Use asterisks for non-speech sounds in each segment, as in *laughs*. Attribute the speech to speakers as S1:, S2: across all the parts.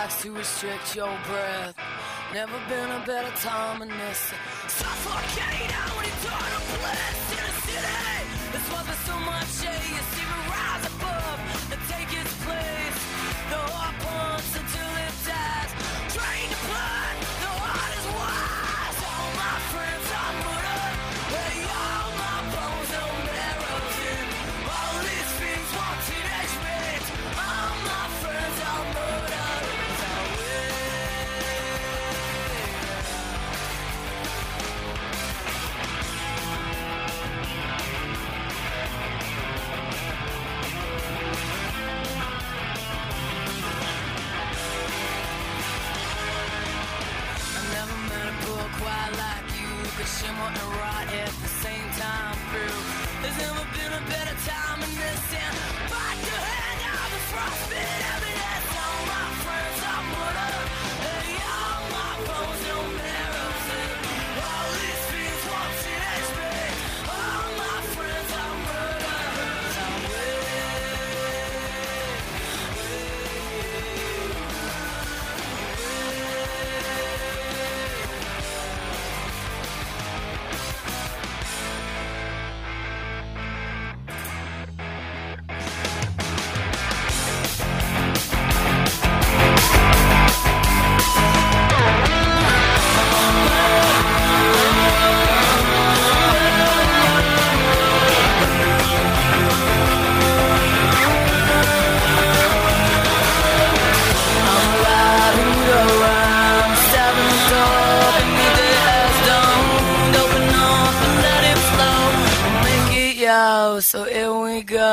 S1: relax, you restrict your breath. Never been a better time than this. Suffocating out when you turn a bliss in a city. That's why there's so much hate. You see me right. normal and right at the same time through. There's never been a better time in this, and fight to hand out the frostbite. so here we go.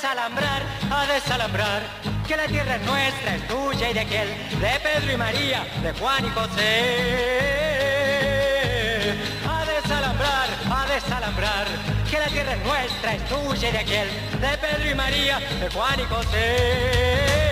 S2: desalambrar, a desalambrar, que la tierra es nuestra, es tuya y de aquel, de Pedro y María, de Juan y José. A desalambrar, a desalambrar, que la tierra es nuestra, es tuya y de aquel, de Pedro y María, de Juan y José.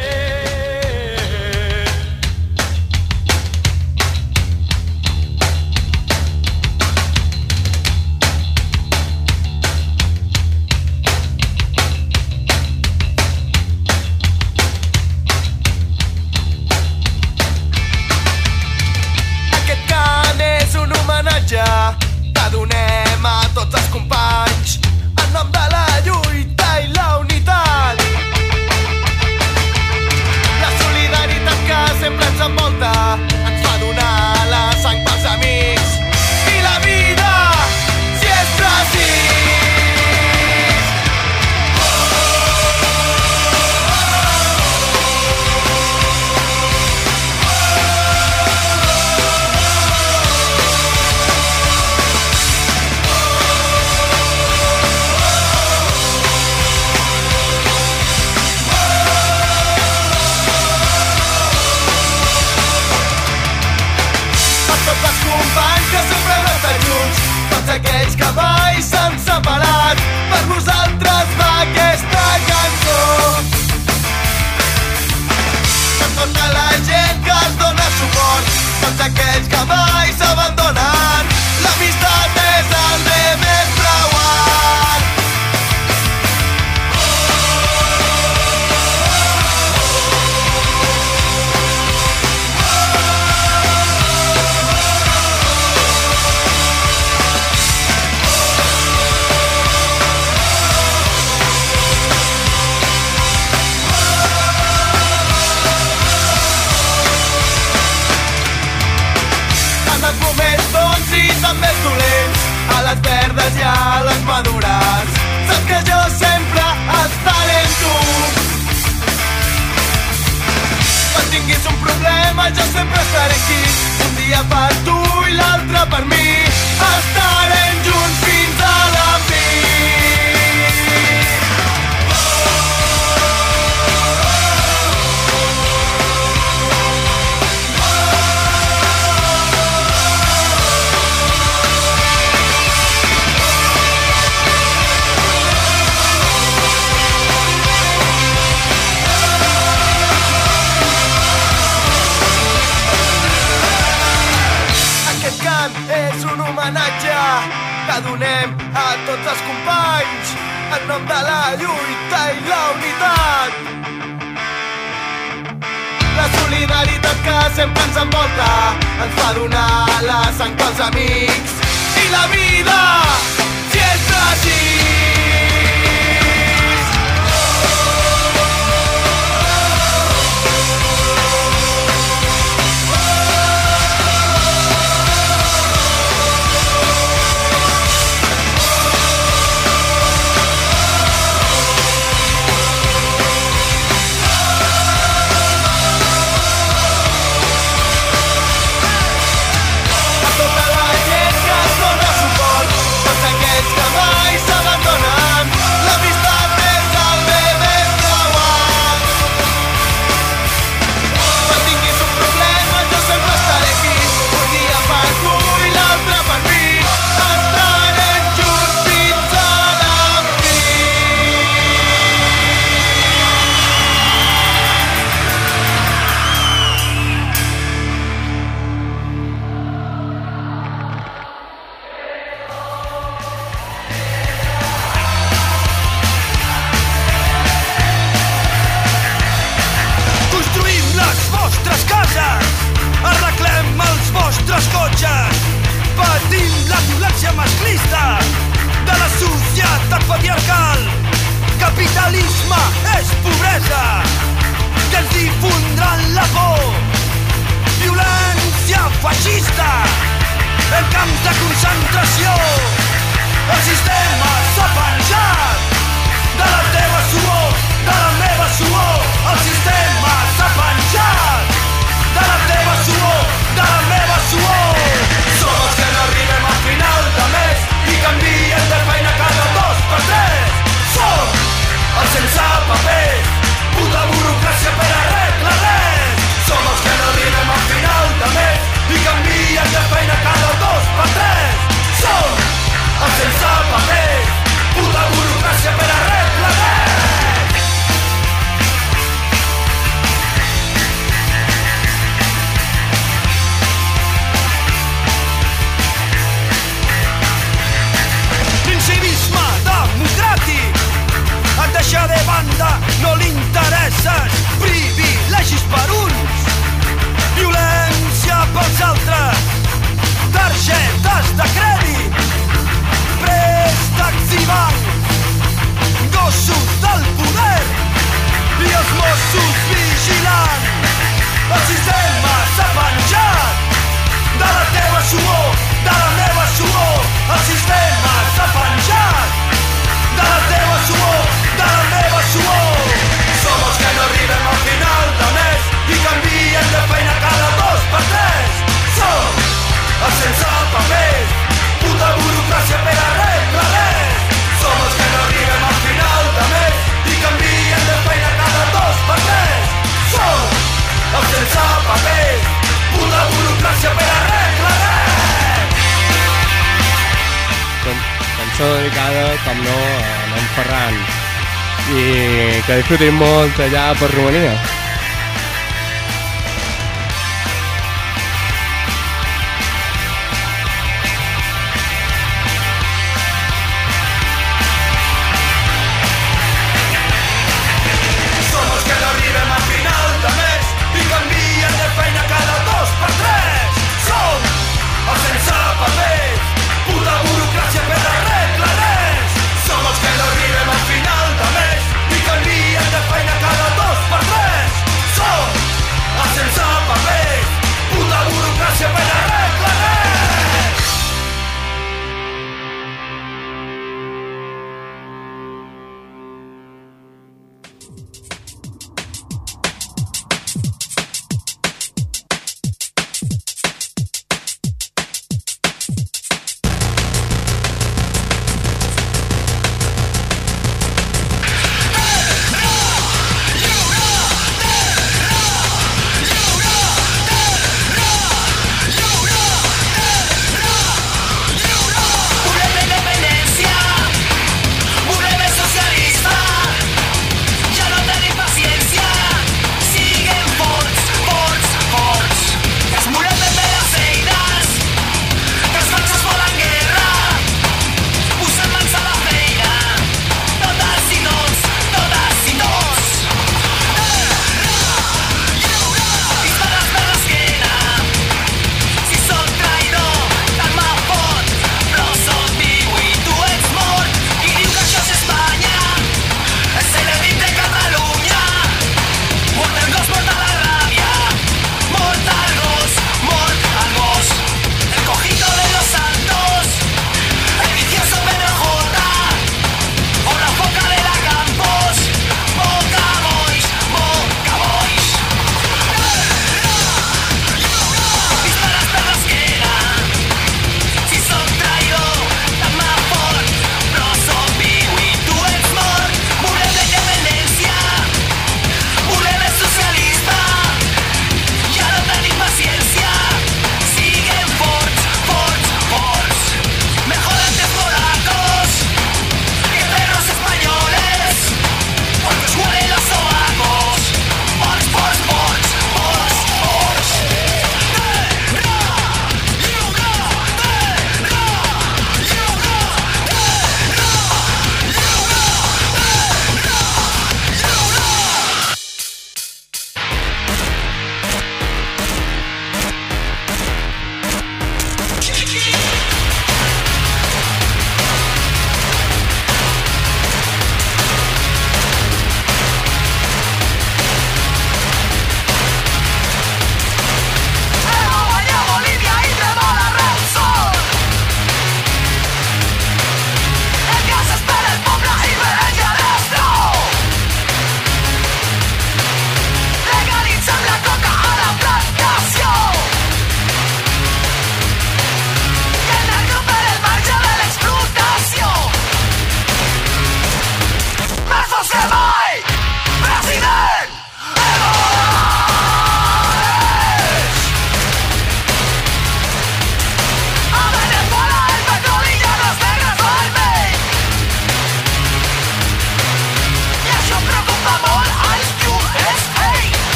S3: Que
S4: disfrutin molt allà per Romania.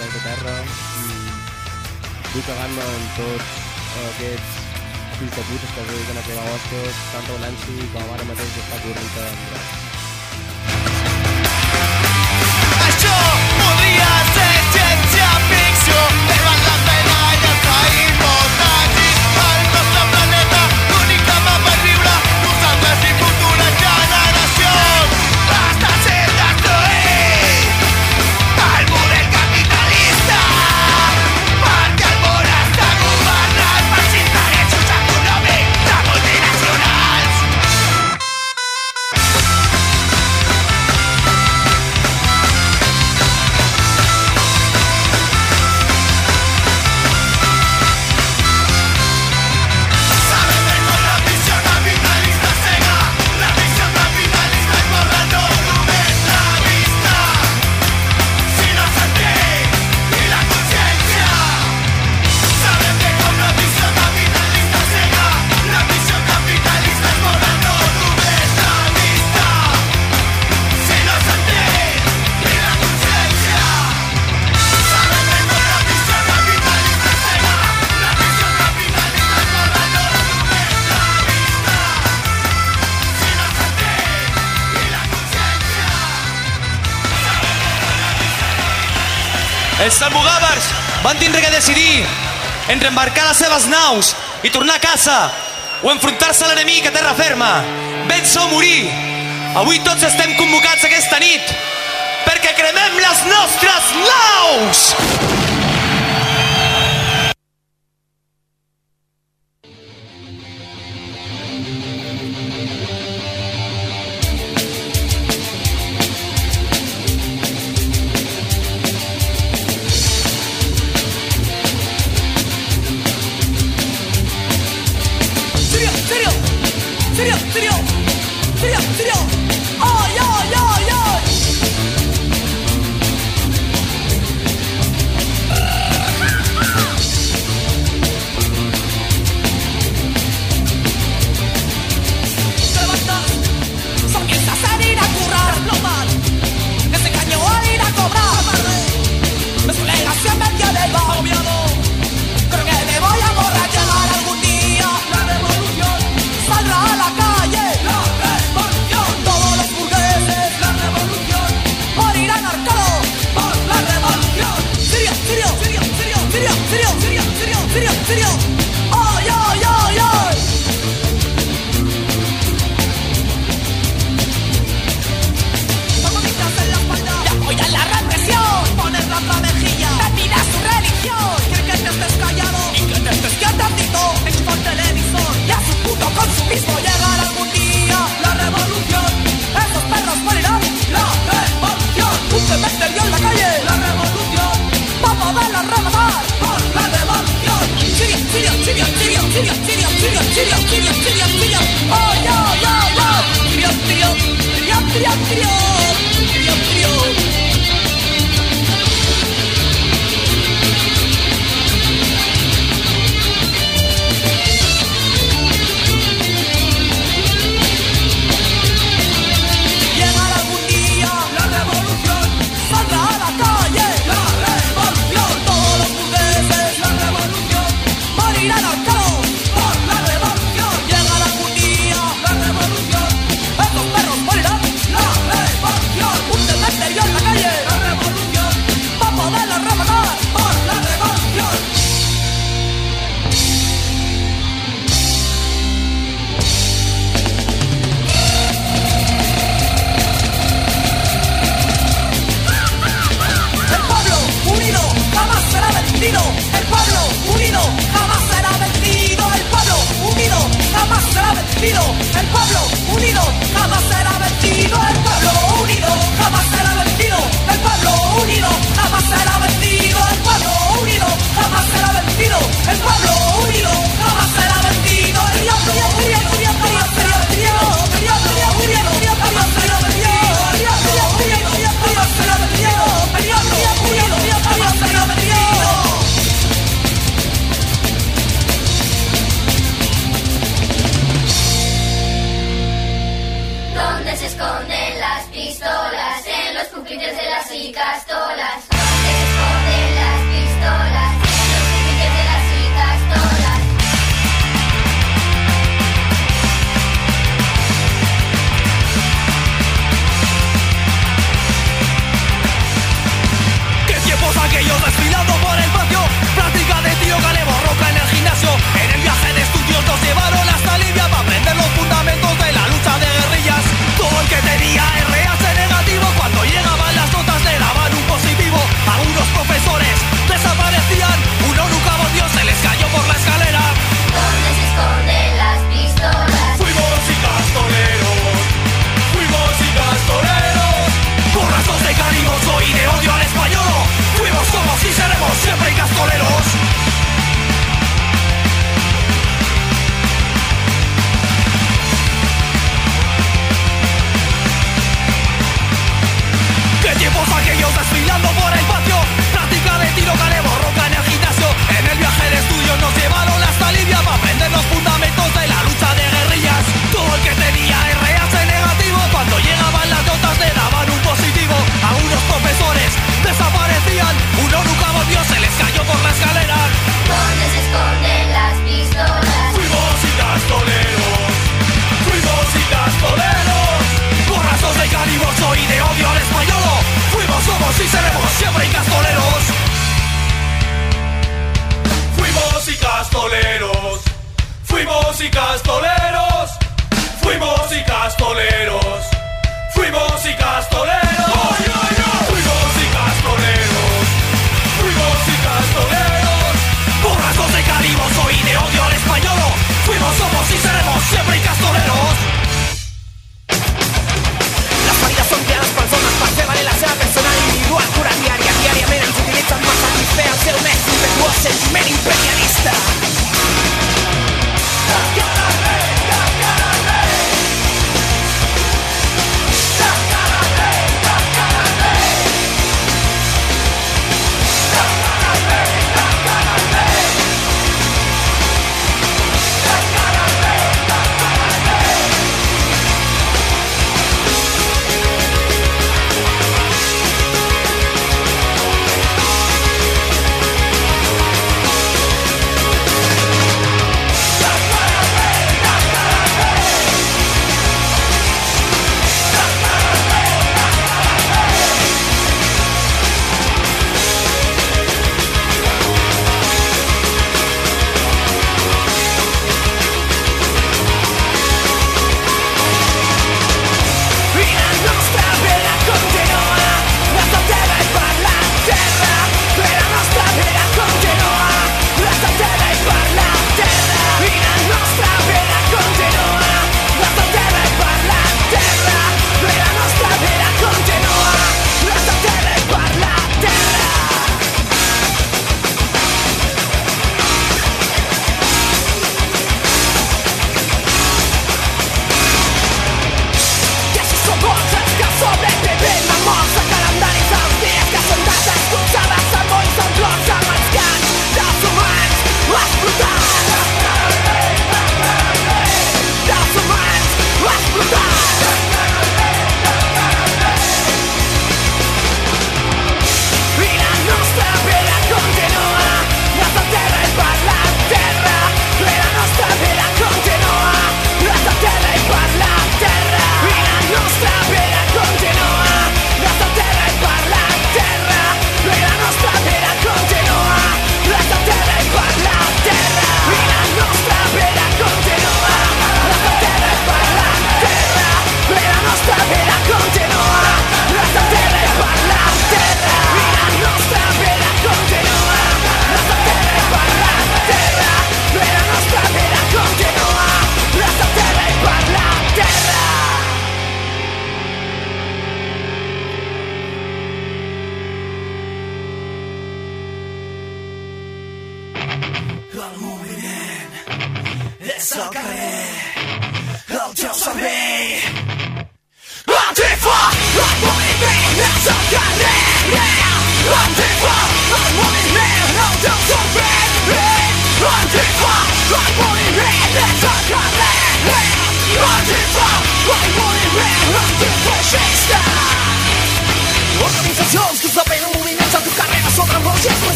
S5: planeta
S6: terra i vull cagar-me amb tots aquests fills de putes que es dediquen a clavar tant tanta violència com ara mateix està corrent en
S2: dret. van tindre que decidir entre embarcar les seves naus i tornar a casa o enfrontar-se a l'enemic a terra ferma, vèncer o morir. Avui tots estem convocats aquesta nit perquè cremem les nostres naus!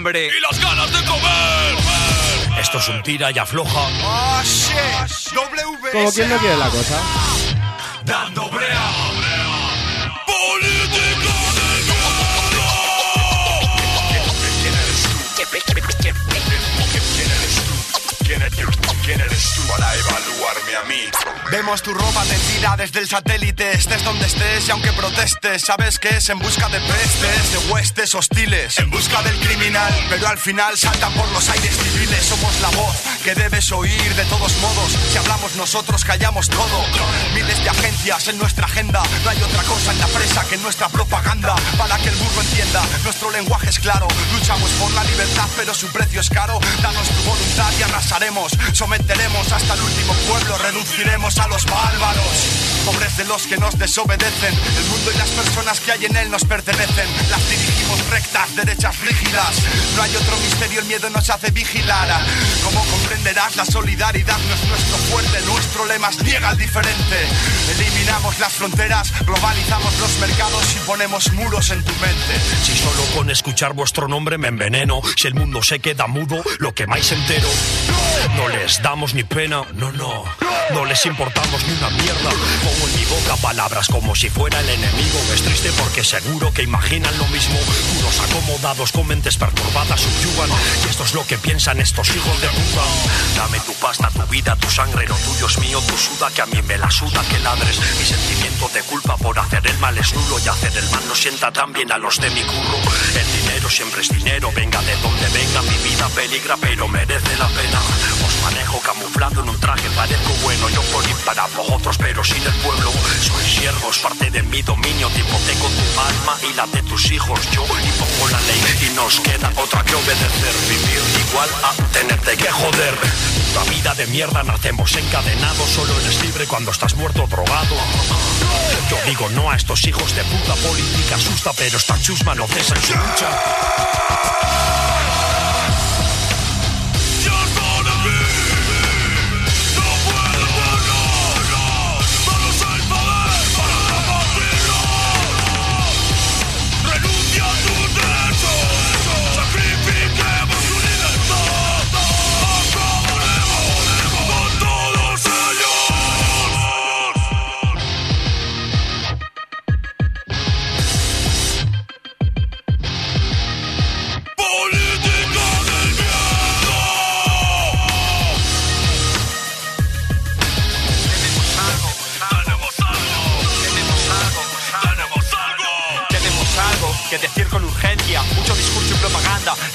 S7: Hambre y las ganas de comer. Esto es un tira y afloja.
S8: ¡Oh, shit! WS.
S9: Como quien no quiere la cosa.
S8: Vemos tu ropa tendida desde el satélite, estés donde estés y aunque protestes, sabes que es en busca de pestes, de huestes hostiles, en busca del criminal, pero al final saltan por los aires civiles, somos la voz que debes oír. De todos modos, si hablamos nosotros callamos todo, miles de agencias en nuestra agenda, no hay otra cosa en la presa que nuestra propaganda, para que el burro entienda, nuestro lenguaje es claro, luchamos por la libertad pero su precio es caro, danos tu voluntad y arrasaremos, someteremos hasta el último pueblo, reduciremos a los bárbaros. Pobres de los que nos desobedecen, el mundo y las personas que hay en él nos pertenecen, las dirigimos rectas, derechas rígidas. No hay otro misterio, el miedo nos hace vigilar. Como comprenderás, la solidaridad no es nuestro fuerte, nuestro lema es niega al diferente. Eliminamos las fronteras, globalizamos los mercados y ponemos muros en tu mente.
S7: Si solo con escuchar vuestro nombre me enveneno, si el mundo se queda mudo, lo que más entero. No les damos ni pena, no, no. No les importamos ni una mierda. Pongo en mi boca palabras como si fuera el enemigo. Es triste porque seguro que imaginan lo mismo. Unos acomodados con mentes perturbadas subyugan. Y esto es lo que piensan estos hijos de puta. Dame tu pasta, vida, tu sangre, lo tuyo es mío, tu suda, que a mí me la suda, que ladres. Mi sentimiento de culpa por hacer el mal es nulo y hacer el mal no sienta tan bien a los de mi curro. El dinero siempre es dinero, venga de donde venga, mi vida peligra, pero merece la pena. Os manejo camuflado en un traje, parezco bueno, yo por ir para vosotros, pero sin el pueblo. Soy siervos, parte de mi dominio, te hipoteco tu alma y la de tus hijos. Yo impongo la ley y nos queda otra que obedecer. Vivir igual a tenerte que joder. La vida de mierda nacemos encadenados, solo eres libre cuando estás muerto o drogado. Yo digo no a estos hijos de puta política asusta, pero esta chusma no cesa en su lucha.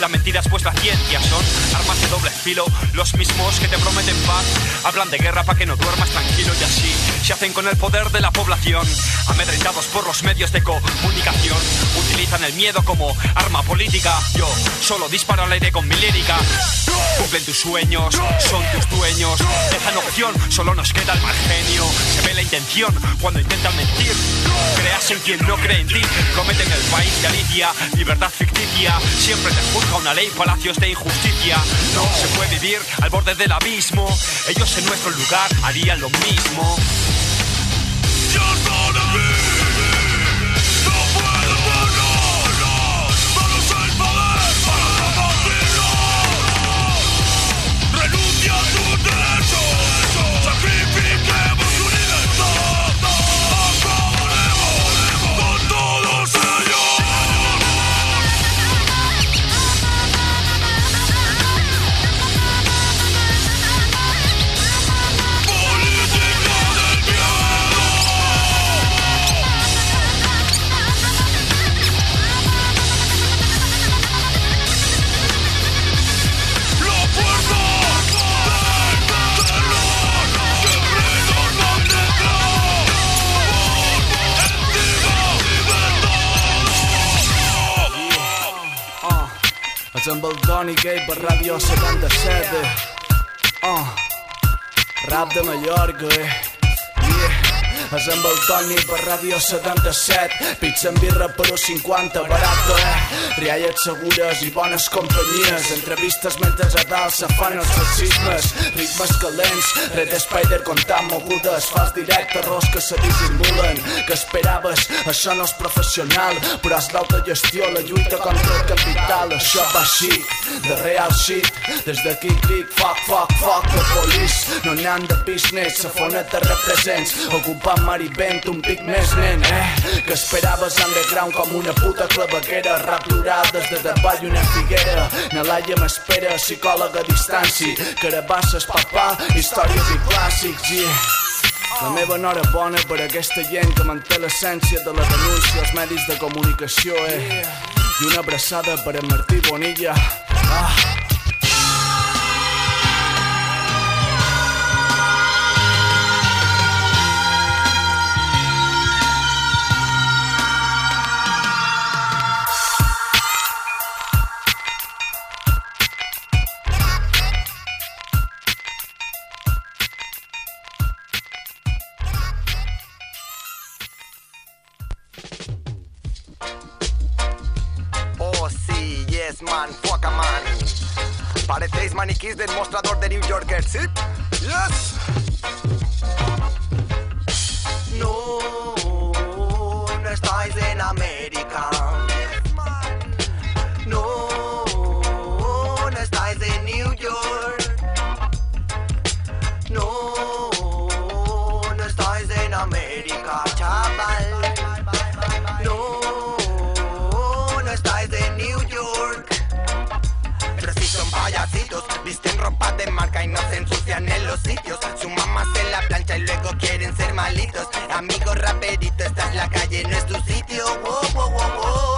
S10: La mentira es pues la ciencia. Son armas de doble filo. Los mismos que te prometen paz. Hablan de guerra para que no duermas tranquilo y así. Se hacen con el poder de la población. Amedrentados por los medios de comunicación. Utilizan el miedo como arma política. Yo solo disparo al aire con mi lírica. Cumplen tus sueños, son tus dueños. Dejan opción, solo nos queda el mal genio. Se ve la intención cuando intentan mentir. Creas en quien no cree en ti. Prometen el país de Alicia, libertad ficticia. Siempre te una ley, palacios de injusticia. No se puede vivir al borde del abismo. Ellos en nuestro lugar harían lo mismo.
S11: Facem Baldoni Gay per Ràdio 77 uh, Rap de Mallorca, eh Yeah És amb el Toni per Ràdio 77. Pizza amb birra per 50, barato, eh? Rialles segures i bones companyies. Entrevistes mentre a dalt se fan els sexismes. Ritmes calents, Red Spider comptant mogudes. Fals directe, ros que se dissimulen. Que esperaves, això no és professional, però és l'autogestió, la lluita contra el capital. Això va així, de real shit. Des d'aquí clic, fuck, fuck, fuck, the police. No n'hi han de business, sa fona te represents. Ocupant Marivent, un pic més nen, eh? Que esperaves underground com una puta claveguera. Rap plural des de davall una figuera. Na Laia m'espera, psicòloga a distància. Carabasses, papà, històries i clàssics, yeah. La meva enhorabona per aquesta gent que manté l'essència de la denúncia als medis de comunicació, eh? I una abraçada per a Martí Bonilla. Ah.
S12: Parecéis maniquís del mostrador de New Yorker, ¿sí? Yes. No, sitios. Su mamá se la plancha y luego quieren ser malitos. Amigos raperito, esta es la calle, no es tu sitio. Wow, wow, wow, wow.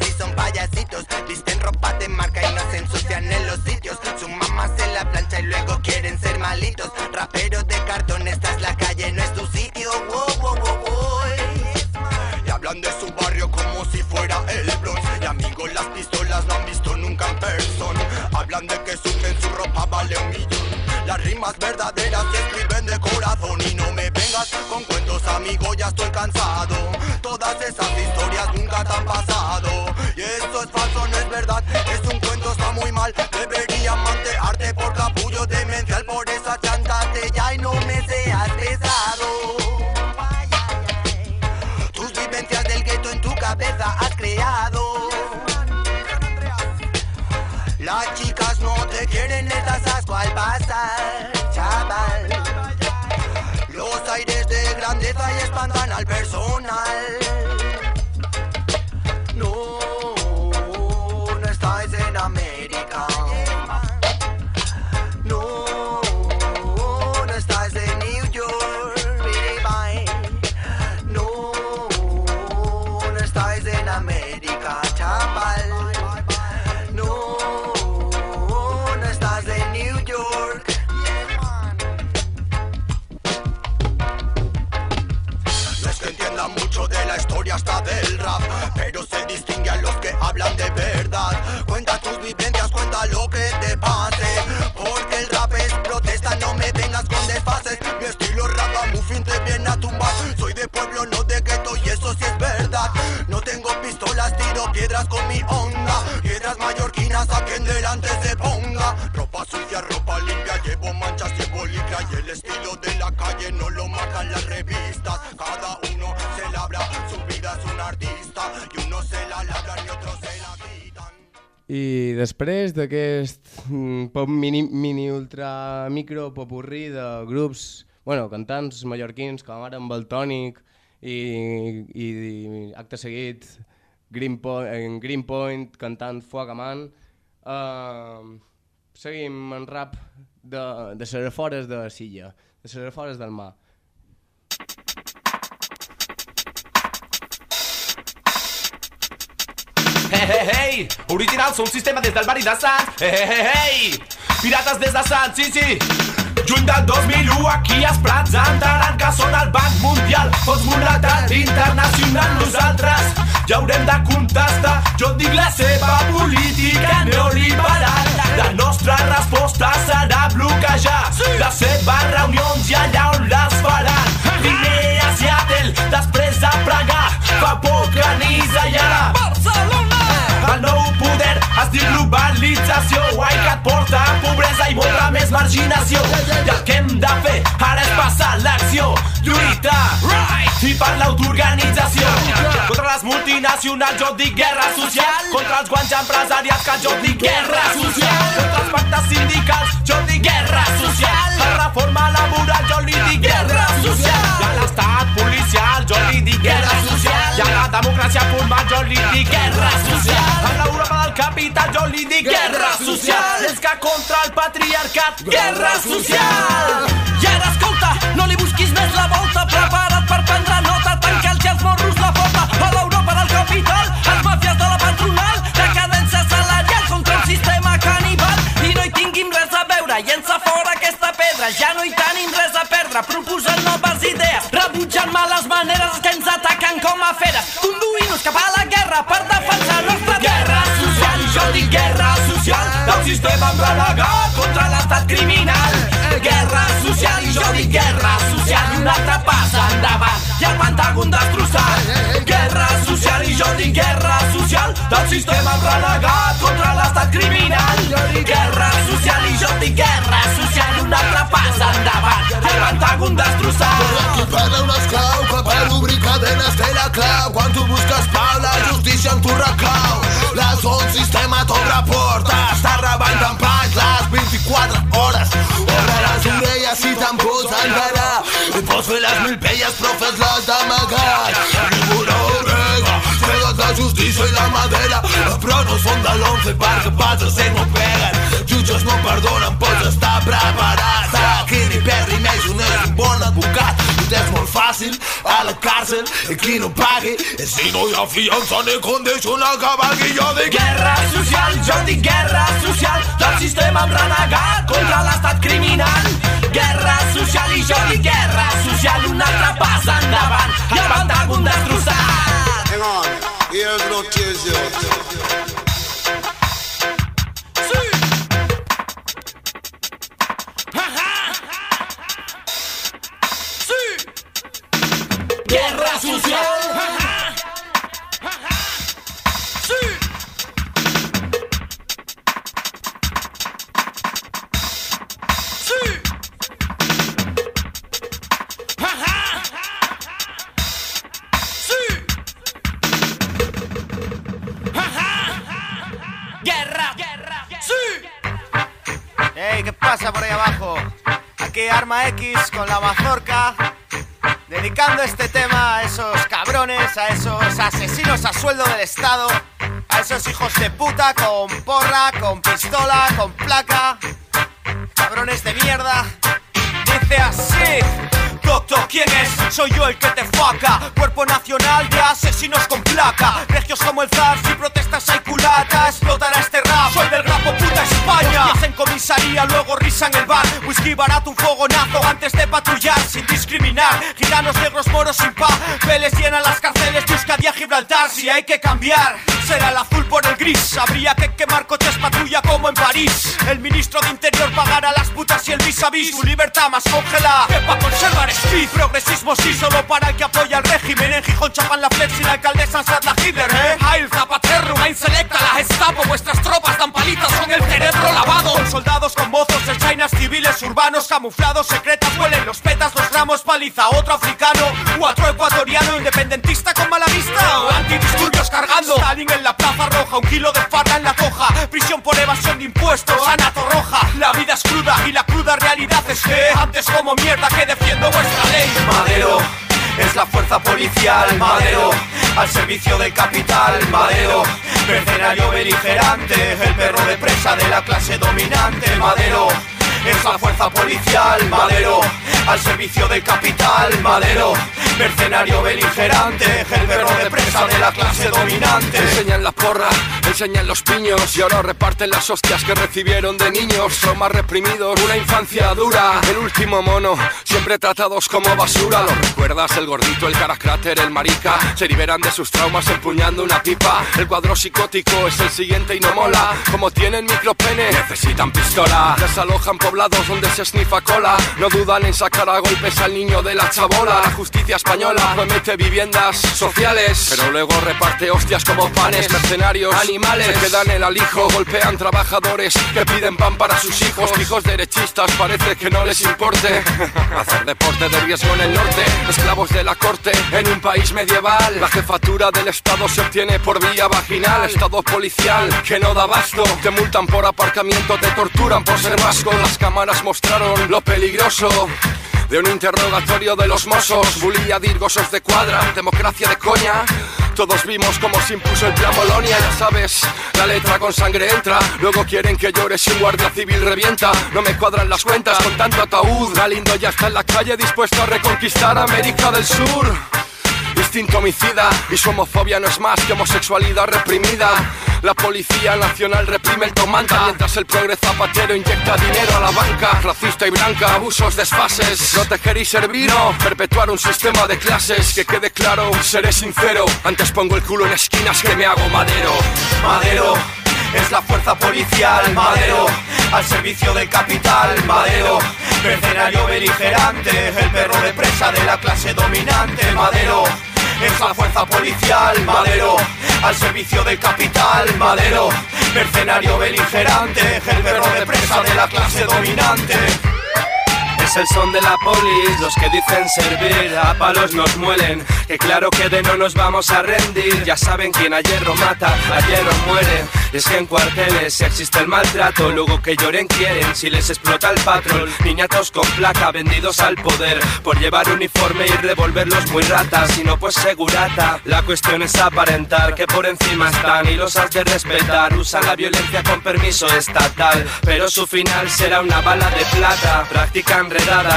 S12: Si son payasitos, visten ropa de marca y no se ensucian en los sitios. Su mamá se la plancha y luego quieren ser malitos. Raperos de cartón, esta es la calle, no es tu sitio. Wow, wow, wow. Y hablan de su barrio como si fuera el Bronx Y amigos las pistolas no han visto nunca en persona Hablan de que suben su ropa vale un millón Rimas verdaderas se escriben de corazón. Y no me vengas con cuentos amigo ya estoy cansado. Todas esas historias nunca te han pasado personal. Eso sí es verdad. No tengo pistolas, tiro piedras con mi onda. Piedras mallorquinas a quien delante se ponga. Ropa sucia, ropa limpia, llevo manchas, llevo licra. Y el estilo de la calle no lo marcan las revistas. Cada uno se labra, su vida es un artista. Y uno se la labran y otros se la gritan.
S6: I després d'aquest mm, pop mini, mini ultra micro popurrí de grups, bueno, cantants mallorquins com ara amb el Tònic i, i, acte seguit Green Point, en Green Point cantant Fuagaman, uh, seguim en rap de, de les afores de Silla, de les afores del mar.
S13: Hey, hey, hey! Original som sistema des del barri de Sants. Hey, hey, hey! Pirates des de Sants, sí, sí! Juny del 2001 aquí els plats entraran, que són el Banc Mundial. Fons Monetat Internacional nosaltres ja haurem de contestar. Jo dic la seva política neoliberal. La nostra resposta serà bloquejar. Les seves reunions i allà on les faran. Primer a Seattle després a Praga fa poc a Nisa i a la de fer ara és passar l'acció lluitar right, i per l'autoorganització. Contra les multinacionals jo dic guerra social. Contra els guanys empresarials que jo dic guerra social. Contra els pactes sindicals jo dic guerra social. La reforma laboral jo li dic guerra social. I a l'estat policial jo li dic guerra social. I a la democràcia formal jo li dic guerra social. A l'Europa del capital jo li dic guerra social. És contra el patriarcat guerra social.
S14: I ara escolta, no li busquis més la volta, prepara't per prendre nota, tancar-los els morros pedra, ja no hi tenim res a perdre, proposant noves idees, rebutjant males maneres que ens ataquen com a feres, conduint-nos cap a la guerra per defensar la nostra
S13: guerra social, jo dic guerra social del sistema embranegat contra l'estat criminal guerra social i jo dic guerra social i un altre pas endavant i el Pentàgon destrossat. Guerra social i jo dic guerra social del sistema embranegat contra l'estat criminal. Guerra social i jo dic guerra social i un altre pas endavant i el Pentàgon destrossat.
S15: Recupera un esclau que per obrir cadenes té la clau quan tu busques pau la justícia en tu recau. Les un sistema t'obre portes fer les mil pelles però fes-les d'amagat ningú no rega frega't la justícia i la madera. Però no són de l'onze perquè passa se no peguen jutges no perdonen pots estar preparat fàcil a la càrcel i qui no pagui i si no hi ha fiança ni condicional jo dic
S13: guerra social, jo dic guerra social del sistema embranegat contra l'estat criminal. Guerra social i jo dic guerra social un altre pas endavant i el Pentàgon
S15: Hang on, here's no tears
S16: Arma X con la mazorca. Dedicando este tema a esos cabrones, a esos asesinos a sueldo del Estado, a esos hijos de puta con porra, con pistola, con placa. Cabrones de mierda. Dice así.
S14: ¿Quién es? Soy yo el que te faca. Cuerpo nacional de asesinos con placa. Regios como el zar, si protestas hay culata Explotará este rap, soy del rapo puta España. Piensa en comisaría, luego risa en el bar. Whisky barato, un fogonazo antes de patrullar Sin discriminar, gitanos, negros, moros sin papeles Llenan las cárceles de Euskadi a Gibraltar. Si hay que cambiar, será el azul por el gris. Habría que quemar coches patrulla como en París. El ministro de Interior pagará las putas y el vis a vis. Tu libertad más congela, que conservar speed Progresismo sí, solo para el que apoya el régimen. En Gijón chapan la flex y la alcaldesa Sad la Hitler, eh Heil, Main Selecta, la Gestapo Vuestras tropas dan palitas con el cerebro lavado. Con soldados con mozos, chainas civiles urbanos Camuflados, secretas, huelen los petas, los ramos Paliza, otro africano, cuatro ecuatoriano Independentista con mala vista. O antidisturbios cargando. Stalin en la plaza roja, un kilo de farra en la coja. Prisión por evasión de impuestos, Ana Torroja La vida es cruda y la cruda realidad es que Antes como mierda que defiendo vuestra ley
S13: Madero es la fuerza policial, Madero al servicio del capital, Madero. Mercenario beligerante, el perro de presa de la clase dominante, Madero es la fuerza policial, Madero al servicio del capital, Madero mercenario beligerante, el de presa de la clase dominante.
S17: Enseñan la porra, enseñan los piños y ahora reparten las hostias que recibieron de niños. Son más reprimidos, una infancia dura. El último mono, siempre tratados como basura. ¿Lo recuerdas? El gordito, el caracráter, el marica. Se liberan de sus traumas empuñando una pipa. El cuadro psicótico es el siguiente y no mola. Como tienen micropene, necesitan pistola. Desalojan poblados donde se snifa cola. No dudan en sacar a golpes al niño de la chabola. La justicia es española promete viviendas sociales, pero luego reparte hostias como panes, mercenarios, animales, se quedan el alijo, golpean trabajadores que piden pan para sus hijos, hijos derechistas, parece que no les importe *laughs* hacer deporte de riesgo en el norte, esclavos de la corte en un país medieval, la jefatura del estado se obtiene por vía vaginal, estado policial que no da basto, te multan por aparcamiento, te torturan por ser vasco, cámaras mostraron lo peligroso de un interrogatorio de los mozos, bulía dirgosos de cuadra, democracia de coña. Todos vimos cómo se impuso el plan Bolonia, ya sabes, la letra con sangre entra. Luego quieren que llore si un guardia civil revienta. No me cuadran las cuentas con tanto ataúd. Galindo ya está en la calle dispuesto a reconquistar América del Sur. Instinto homicida y su homofobia no es más que homosexualidad reprimida. La policía nacional reprime el tomanta mientras el progreso zapatero inyecta dinero a la banca. Racista y blanca, abusos, desfases. Te queréis servir, no. Perpetuar un sistema de clases. Que quede claro, seré sincero. Antes pongo el culo en esquinas que me hago madero.
S18: Madero es la fuerza policial, Madero, al servicio del capital, Madero, mercenario beligerante, el perro de presa de la clase dominante, Madero. Es la fuerza policial, Madero, al servicio del capital, Madero, mercenario beligerante, el perro de presa de la clase dominante.
S19: Es el son de la polis, los que dicen servir, a palos nos muelen, que claro que de no nos vamos a rendir, ya saben quién ayer lo mata, ayer lo muere, es que en cuarteles existe el maltrato, luego que lloren quieren, si les explota el patrón, niñatos con placa vendidos al poder, por llevar uniforme y revolverlos muy ratas, si no pues segurata, la cuestión es aparentar que por encima están. Y los has de respetar, usan la violencia con permiso estatal, pero su final será una bala de plata, practican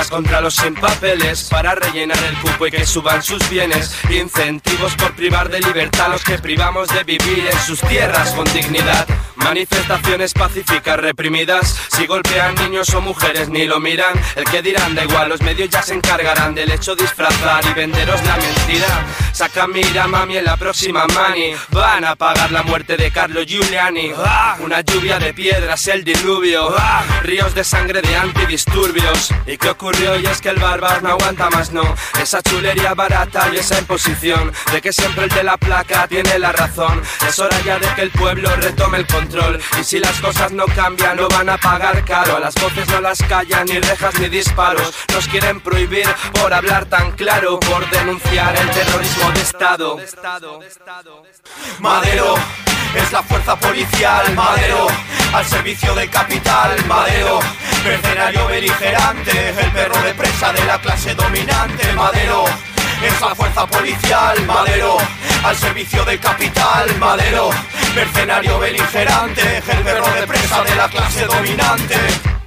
S19: contra los sin papeles para rellenar el cupo y que suban sus bienes. Incentivos por privar de libertad a los que privamos de vivir en sus tierras con dignidad. Manifestaciones pacíficas reprimidas. Si golpean niños o mujeres ni lo miran. El que dirán da igual, los medios ya se encargarán del hecho disfrazar y venderos la mentira. Saca mira mami en la próxima mani. Van a pagar la muerte de Carlo Giuliani. Una lluvia de piedras, el diluvio. Ríos de sangre de antidisturbios. ¿Y qué ocurrió? Y es que el barbas no aguanta más, no. Esa chulería barata y esa imposición de que siempre el de la placa tiene la razón. Es hora ya de que el pueblo retome el control. Y si las cosas no cambian, no van a pagar caro. Las voces no las callan, ni rejas ni disparos. Nos quieren prohibir por hablar tan claro, por denunciar el terrorismo de Estado.
S18: Madero es la fuerza policial, Madero, al servicio del capital, Madero, mercenario beligerante, el perro de presa de la clase dominante, Madero. Es la fuerza policial, Madero, al servicio del capital, Madero, mercenario beligerante, el de presa de la clase dominante.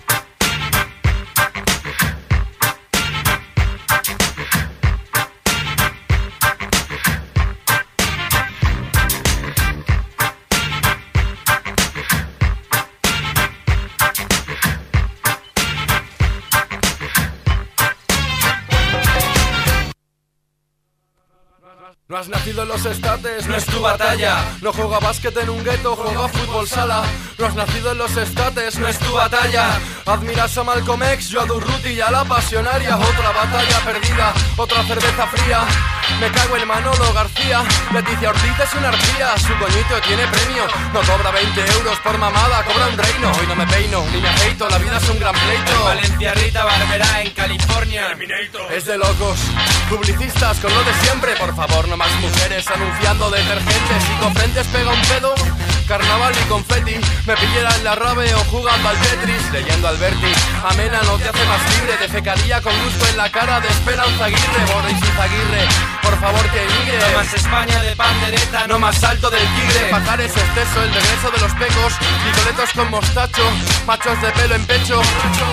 S17: Estates, no es tu batalla. No juega básquet en un gueto, juega fútbol sala. No has nacido en los estates, no es tu batalla. Admiras a Malcolm X, yo a Durruti y a la pasionaria. Otra batalla perdida, otra cerveza fría. Me cago en Manolo García. Leticia Ortiz es una arpía, su coñito tiene premio. No cobra 20 euros por mamada, cobra un reino. Hoy no me peino, ni me afeito, la vida es un gran pleito.
S19: Valencia Rita Barberá en California.
S17: Es de locos, publicistas con lo de siempre, por favor, no más mujeres anunciando detergentes y con frentes pega un pedo. Carnaval y confeti, me pillera en la rave o jugando al Tetris, leyendo Alberti. Amena no te hace más libre, te fecaría con gusto en la cara de Esperanza Aguirre, Boris Izaguirre. Por favor que emigre.
S19: No más España de pandereta, no más salto del tigre.
S17: Pajar es exceso, el regreso de los pecos, picoletos con mostacho, machos de pelo en pecho,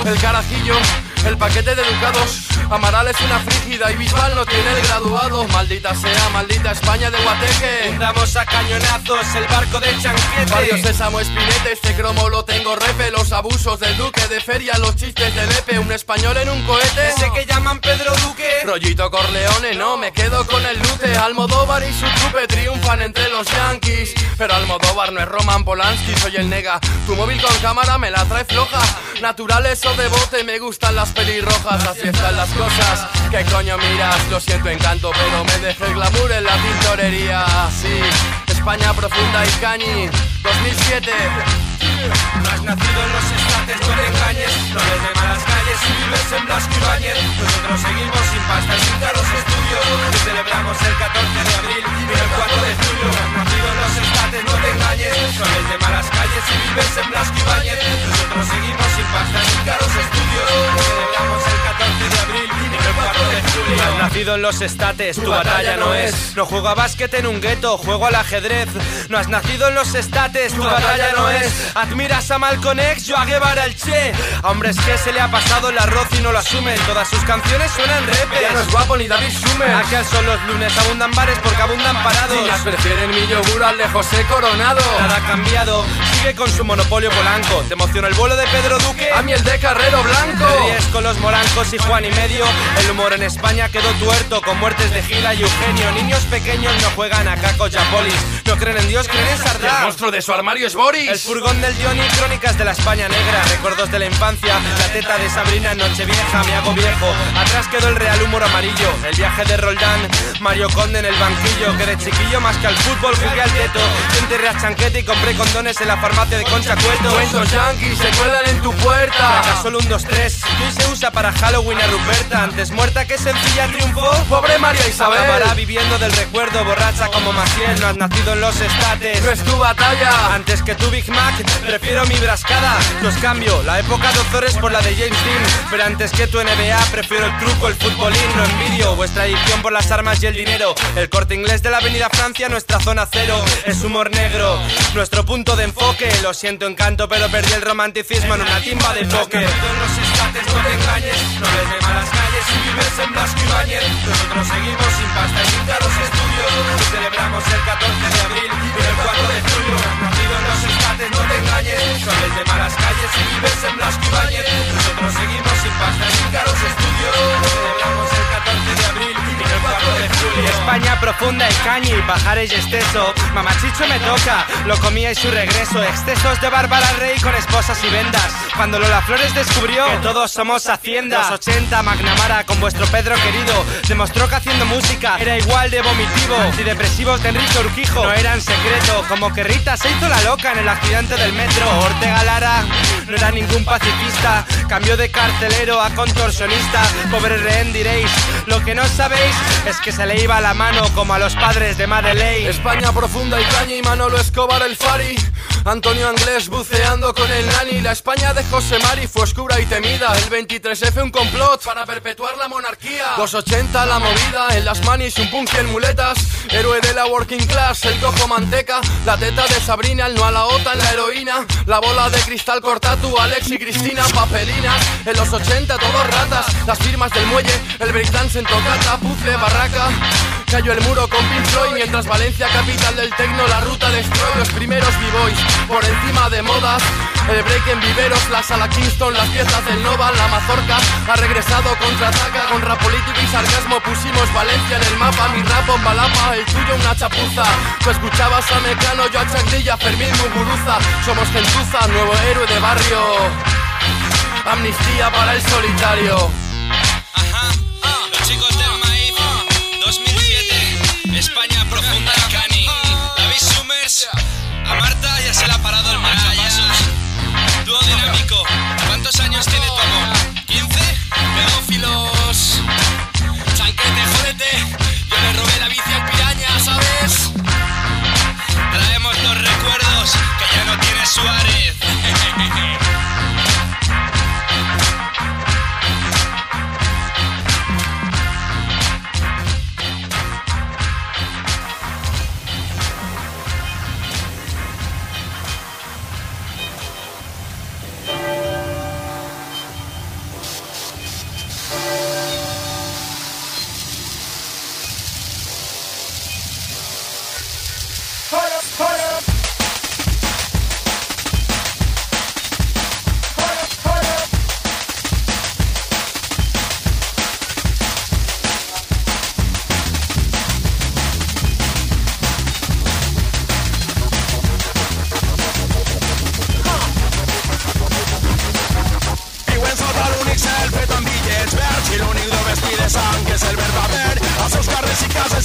S17: el carajillo. El paquete de educados, Amaral es una frígida y Bisbal no tiene el graduado. Maldita sea, maldita España de Guateque.
S19: Damos a cañonazos el barco de Chanquete.
S17: Barrio Sésamo Espinete, este cromo lo tengo repe. Los abusos del duque de feria, los chistes de Lepe. Un español en un cohete.
S19: Ese que llaman Pedro Duque
S18: Rollito Corleone, no, me quedo con el lute. Almodóvar y su trupe triunfan entre los yankees. Pero Almodóvar no es Roman Polanski, soy el nega. Tu móvil con cámara me la trae floja. Naturales o de bote, me gustan las pelirrojas. Así están las cosas. ¿Qué coño miras? Lo siento, encanto, pero me dejé el glamour en la tintorería. Sí, España profunda y cañi. 2007.
S20: No has nacido en los estates, no te engañes No les de malas calles y vives en Blasco Ibáñez Nosotros seguimos sin pasta y sin caros estudios. Y celebramos el 14 de abril y el 4 de julio. No has nacido en los estates, no te engañes. No les de malas calles y vives en Blasco Ibáñez Nosotros seguimos sin pasta y caros estudios. Y celebramos el 14 de abril y el 4 de julio.
S19: No has nacido en los estates, tu batalla no es. No juego a básquet en un gueto, juego al ajedrez. No has nacido en los estates, tu batalla no es. Admiras a Malcolm X, yo a Guevara el Che. A hombres que se le ha pasado el arroz y no lo asumen. Todas sus canciones suenan repes.
S18: Ya no es guapo ni David Summers.
S19: Aquel son los lunes, abundan bares porque abundan parados.
S18: Niñas prefieren mi yogur al de José Coronado.
S19: Nada ha cambiado, sigue con su monopolio polanco. ¿Te emociona el vuelo de Pedro Duque?
S18: A mí el de Carrero Blanco.
S19: Ríes con los morancos y Juan y medio. El humor en España quedó tuerto con muertes de Gila y Eugenio. Niños pequeños no juegan a cacos y a polis. No creen en Dios, creen en
S18: El
S19: Sardá.
S18: monstruo de su armario es Boris.
S19: El furgón del Johnny, crónicas de la España negra, recuerdos de la infancia, la teta de Sabrina Nochevieja, me hago viejo. Atrás quedó el real humor amarillo, el viaje de Roldán, Mario Conde en el banquillo, que de chiquillo más que al fútbol jugué al teto. Enterré a chanquete y compré condones en la farmacia de Concha Cueto.
S18: Cuentos yankees se cuelan en tu puerta.
S19: Fracaso el 1, 2, 3, que hoy se usa para Halloween a Ruperta. Antes muerta que sencilla triunfó.
S18: Pobre María Isabel.
S19: Acabará viviendo del recuerdo, borracha como Maciel. No has nacido en los estates.
S18: No es tu batalla.
S19: Antes que tu Big Mac, prefiero mi brascada. No es cambio, la época de Ozores por la de James Dean. Pero antes que tu NBA, prefiero el truco, el futbolín. No envidio vuestra adicción por las armas y el dinero. El corte inglés de la Avenida Francia, nuestra zona cero. Es humor negro, nuestro punto de enfoque. Lo siento, encanto, pero perdí el romanticismo en una timba de póker.
S20: los estates, no te engañes No les malas calles y vives en Blasco Ibáñez Nosotros seguimos sin pasta y sin caros estudios Y celebramos el 14 de abril y el 4 de julio nacido en los estates, no te engañes No les de malas calles y vives en Blasco Ibáñez Nosotros seguimos sin pasta sin caros estudios. Celebramos el 14 de abril y el 4 de julio
S19: España profunda y cañi, bajares y exceso. Mamachicho me toca, lo comía y su regreso. Excesos de Bárbara Rey con esposas y vendas. Cuando Lola Flores descubrió que todos somos Hacienda. Los 80, Magnamara con vuestro Pedro querido. Demostró que haciendo música era igual de vomitivo. Antidepresivos de Enrique Urquijo no eran secreto. Como que Rita se hizo la loca en el accidente del metro. Ortega Lara no era ningún pacifista. Cambió de carcelero a contorsionista. Pobre rehén diréis. Lo que no sabéis es que se le iba la mano como a los padres de Madeleine.
S18: España profunda y caña y Manolo Escobar el Fari. Antonio Anglés buceando con el Nani. La España de José Mari fue oscura y temida. El 23F un complot para perpetuar la monarquía. Los 80 la movida, en las manis un punk en muletas. Héroe de la working class, el cojo manteca. La teta de Sabrina, el no a la OTAN, la heroína. La bola de cristal cortatu, Alex y Cristina, papelinas. En los 80 todos ratas, las firmas del muelle. El breakdance en tocata, puzzle, barraca. Cayó el muro con Pink Floyd mientras Valencia, capital del tecno, la ruta destroy los primeros b-boys por encima de modas. El break en viveros, la sala Kingston, las piezas del Nova, la mazorca ha regresado contraataca con rap político y sarcasmo. Pusimos Valencia en el mapa, mi rap en balapa, el tuyo una chapuza. Tú escuchabas a Mecano, yo a Chacdilla, Fermín Muguruza. Somos gentuza, nuevo héroe de barrio. Amnistía para el solitario.
S21: Los chicos del maíz, 2007, España profunda cani. David Summers, a Marta ya se le ha parado el marcapasos. Dúo dinámico, ¿cuántos años tiene tu amor? ¿15? Pedófilos. Chanquete, jódete, yo le robé la bici al piraña, ¿sabes? Traemos los recuerdos que ya no tiene Suárez. *laughs*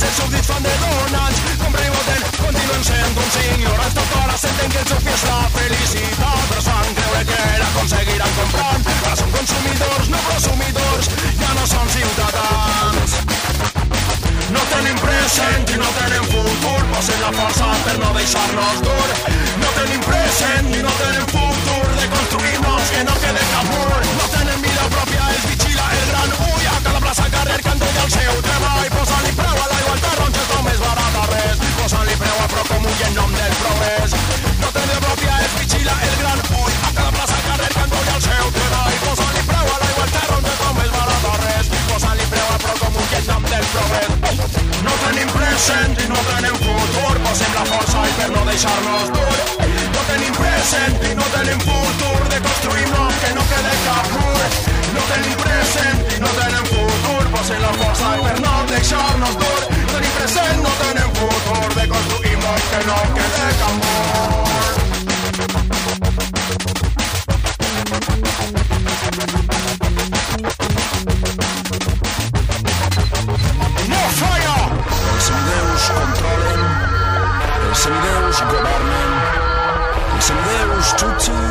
S22: es el fan de Donald. Con Privoten continuen sent uns ignorants, tot ara senten que el seu fi és la felicitat, però s'han creure que l'aconseguiran comprant. Ara són consumidors, no prosumidors, ja no són ciutadans. No tenim present i no tenim futur, passen la força per no deixar-nos dur. No tenim present i no tenim futur, de construir-nos que no quede cap mur. No tenen vida pròpia, els vigila el gran ur carrer que endull el seu treball. Posant-li preu a la igualtat, ronxes no més barata res. Posant-li preu a Procomull en nom del progrés. No tenia pròpia es vigila el gran ull. A cada plaça carrer que endull el seu treball. Posant-li preu a la igualtat, ronxes no més barata res. Posant-li No tenim present i no tenim futur, posem la força i per no deixar-nos. No tenim present i no tenim futur, de construirnos que no quede cap. No tenim present i no tenim futur, posem la força i per no deixar-nos dur. No tenim present, no tenim futur, de construir-nos que no quede cap.
S18: some
S22: girls got bad men,
S23: and some.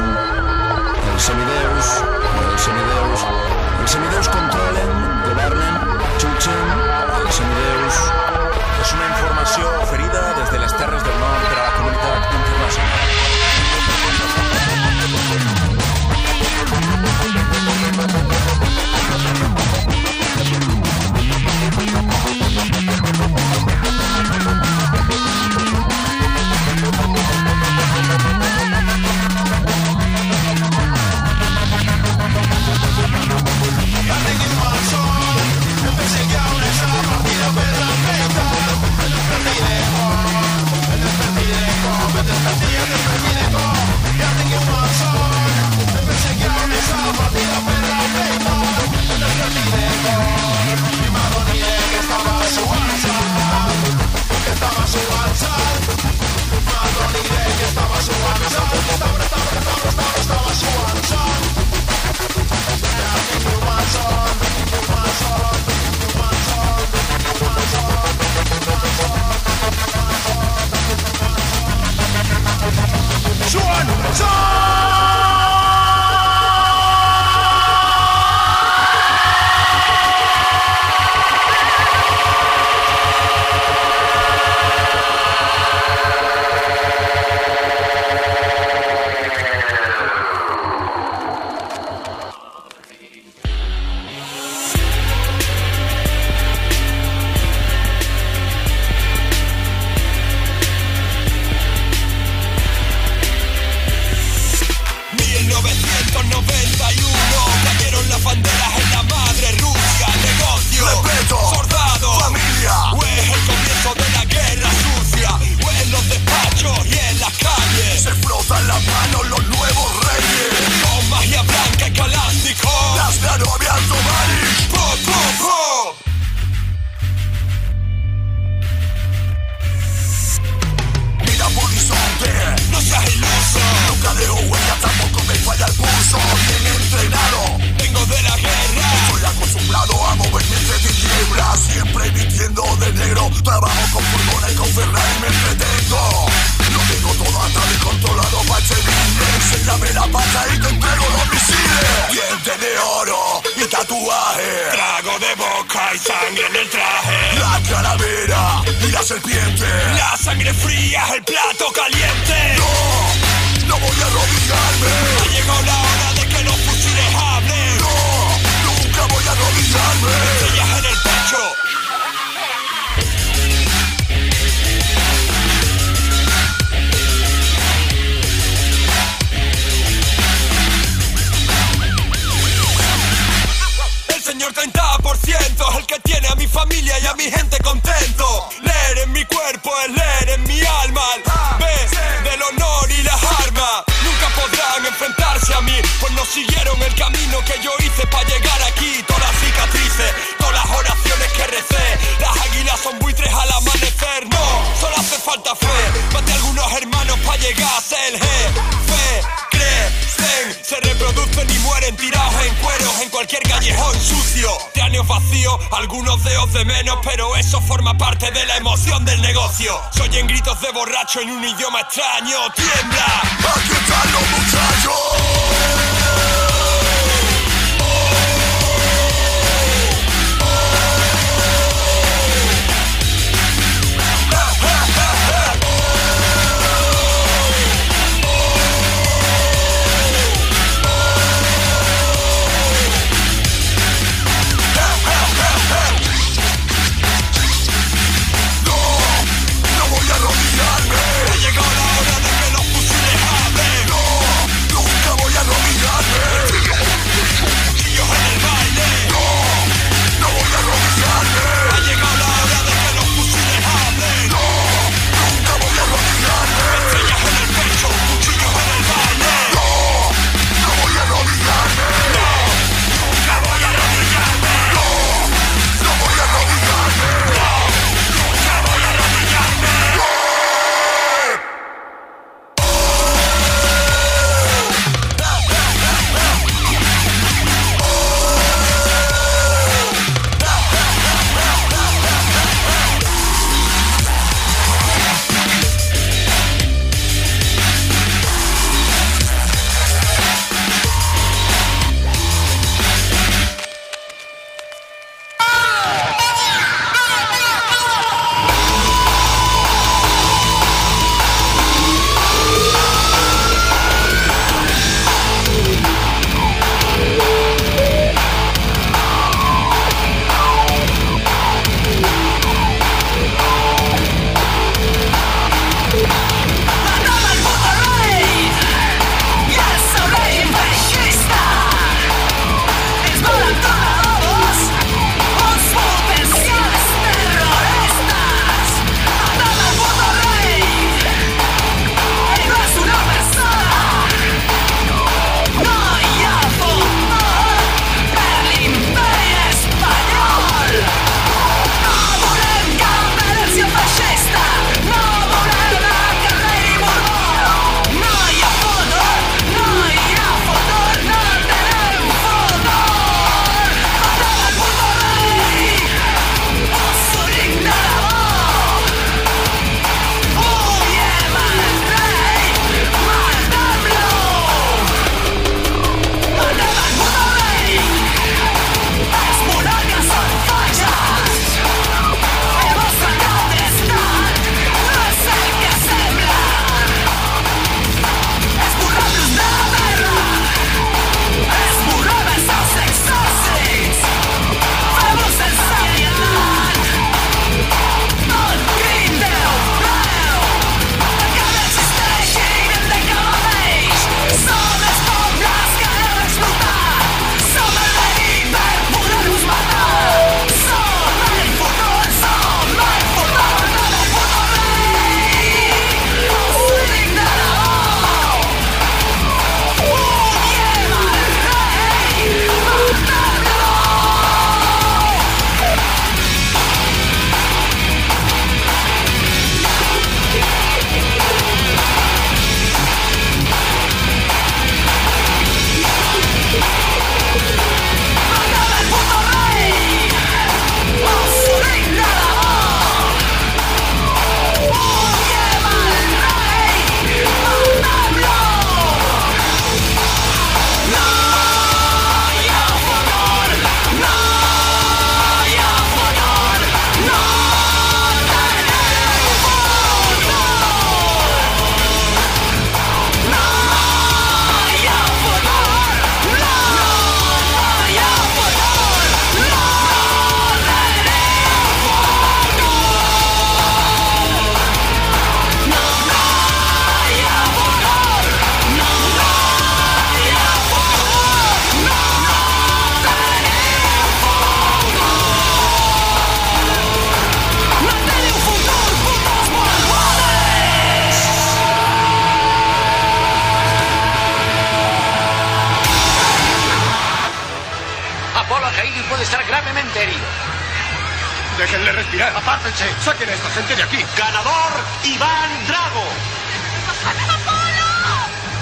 S23: Apártense. Saquen a esta gente de aquí.
S24: Ganador, Iván Drago.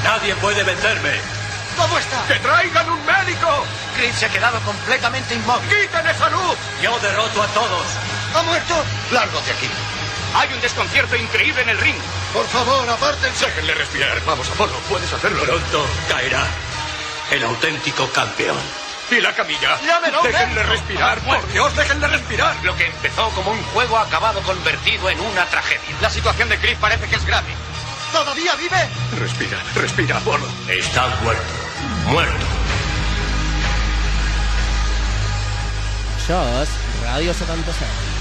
S23: Nadie puede vencerme.
S25: ¿Cómo está?
S23: ¡Que traigan un médico!
S25: Chris se ha quedado completamente inmóvil.
S23: ¡Quiten esa luz! Yo derroto a todos.
S25: ¿Ha muerto?
S23: Largo de aquí.
S24: Hay un desconcierto increíble en el ring.
S23: Por favor, apártense. Déjenle respirar. Vamos, Apolo, puedes hacerlo. Pronto caerá el auténtico campeón. ¿Y la camilla?
S25: ¡Llámelo,
S23: Déjenle respirar, por Dios, déjenle respirar.
S24: Lo que empezó como un juego ha acabado convertido en una tragedia. La situación de Chris parece que es grave.
S25: ¿Todavía vive?
S23: Respira, respira, Apolo.
S24: Está muerto. Muerto.
S6: Això és Ràdio 77.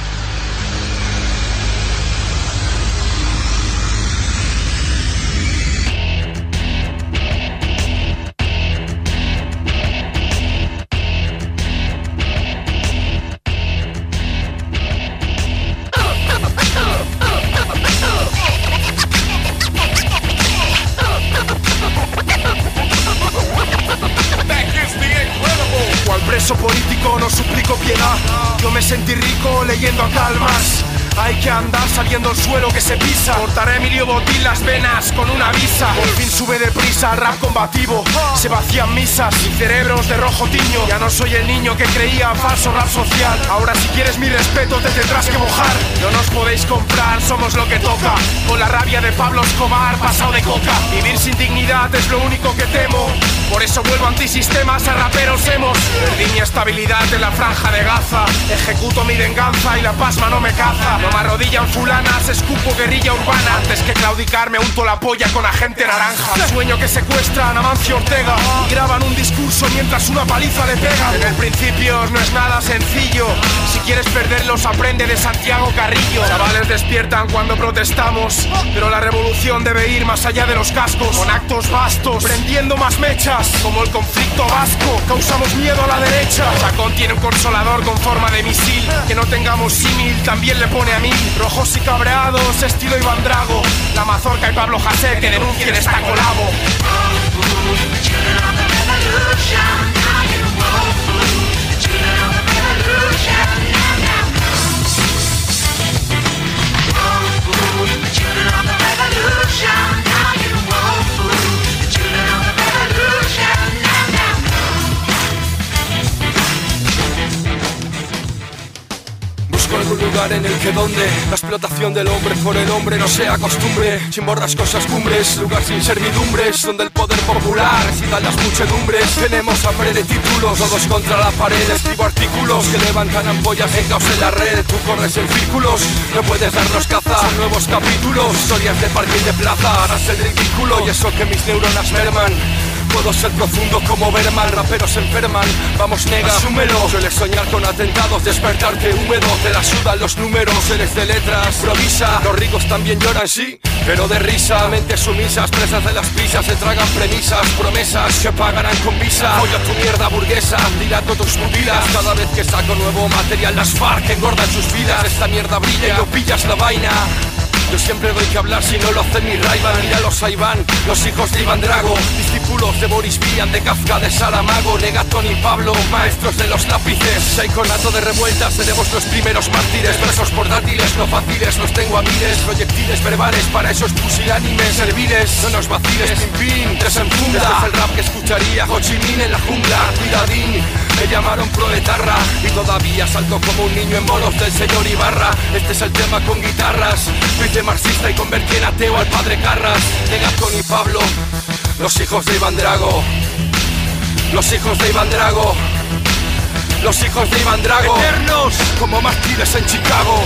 S26: Que andar sabiendo el suelo que se pisa. Cortaré a Emilio Botín las venas con una visa. Por fin sube deprisa el rap combativo. Se vacían misas y cerebros de rojo tiño. Ya no soy el niño que creía falso rap social. Ahora si quieres mi respeto te tendrás que mojar. No nos podéis comprar, somos lo que toca. Con la rabia de Pablo Escobar pasado de coca. Vivir sin dignidad es lo único que temo Por eso vuelvo antisistemas a raperos hemos. Perdí mi estabilidad en la franja de Gaza. Ejecuto mi venganza y la pasma no me caza. No me arrodillan fulanas, escupo guerrilla urbana. Antes que claudicar me unto la polla con agente naranja. Sueño que secuestran a Mancio Ortega. Y graban un discurso mientras una paliza le pega. En el principio no es nada sencillo. Si quieres perderlos aprende de Santiago Carrillo. Chavales despiertan cuando protestamos. Pero la revolución debe ir más allá de los cascos. Con actos vastos, prendiendo más mechas Como el conflicto vasco, causamos miedo a la derecha. Chacón tiene un consolador con forma de misil. Que no tengamos símil también le pone a mí Rojos y cabreados, estilo Iván Drago. La Mazorca y Pablo José que denuncien esta colabo
S17: Algún lugar en el que donde la explotación del hombre por el hombre no sea costumbre. Sin borrascosas cumbres, lugar sin servidumbres Donde el poder popular resida las muchedumbres. Tenemos hambre de títulos, todos contra la pared Escribo artículos que levantan ampollas en caos en la red Tú corres en círculos, no puedes darnos caza nuevos capítulos, historias de parque y de plaza Harás el ridículo y eso que mis neuronas merman Puedo ser profundo como Berman, raperos enferman, vamos nega, asúmelo. Sueles soñar con atentados, despertarte húmedo Te la sudan los números, eres de letras, improvisa Los ricos también lloran, sí, pero de risa. Mentes sumisas, presas de las prisas Se tragan premisas, promesas que pagarán con visa. Oye tu mierda burguesa, dilato tus pupilas. Cada vez que saco nuevo material las FARC engordan sus vidas. Esta mierda brilla y no pillas la vaina yo siempre doy que hablar si no lo hace mi Raivan Míralos ahí van, los hijos de Iván Drago. Discípulos de Boris Vian, de Kafka, de Saramago Negatón y Pablo, maestros de los lápices Seikonato de revueltas, seremos los primeros mártires. Presos por dátiles, no fáciles, los tengo a miles. Proyectiles verbales para esos pusilánimes serviles No nos vaciles, pin pin, tres en funda. Este es el rap que escucharía Ho Chi Minh en la jungla. Cuidadín, me llamaron proletarra. Y todavía salto como un niño en bolos del señor Ibarra. Este es el tema con guitarras marxista y convertí en ateo al padre Carras, de Gastón y Pablo, los hijos de Iván Drago, los hijos de Iván Drago, los hijos de Iván Drago, eternos. Como mártires en Chicago.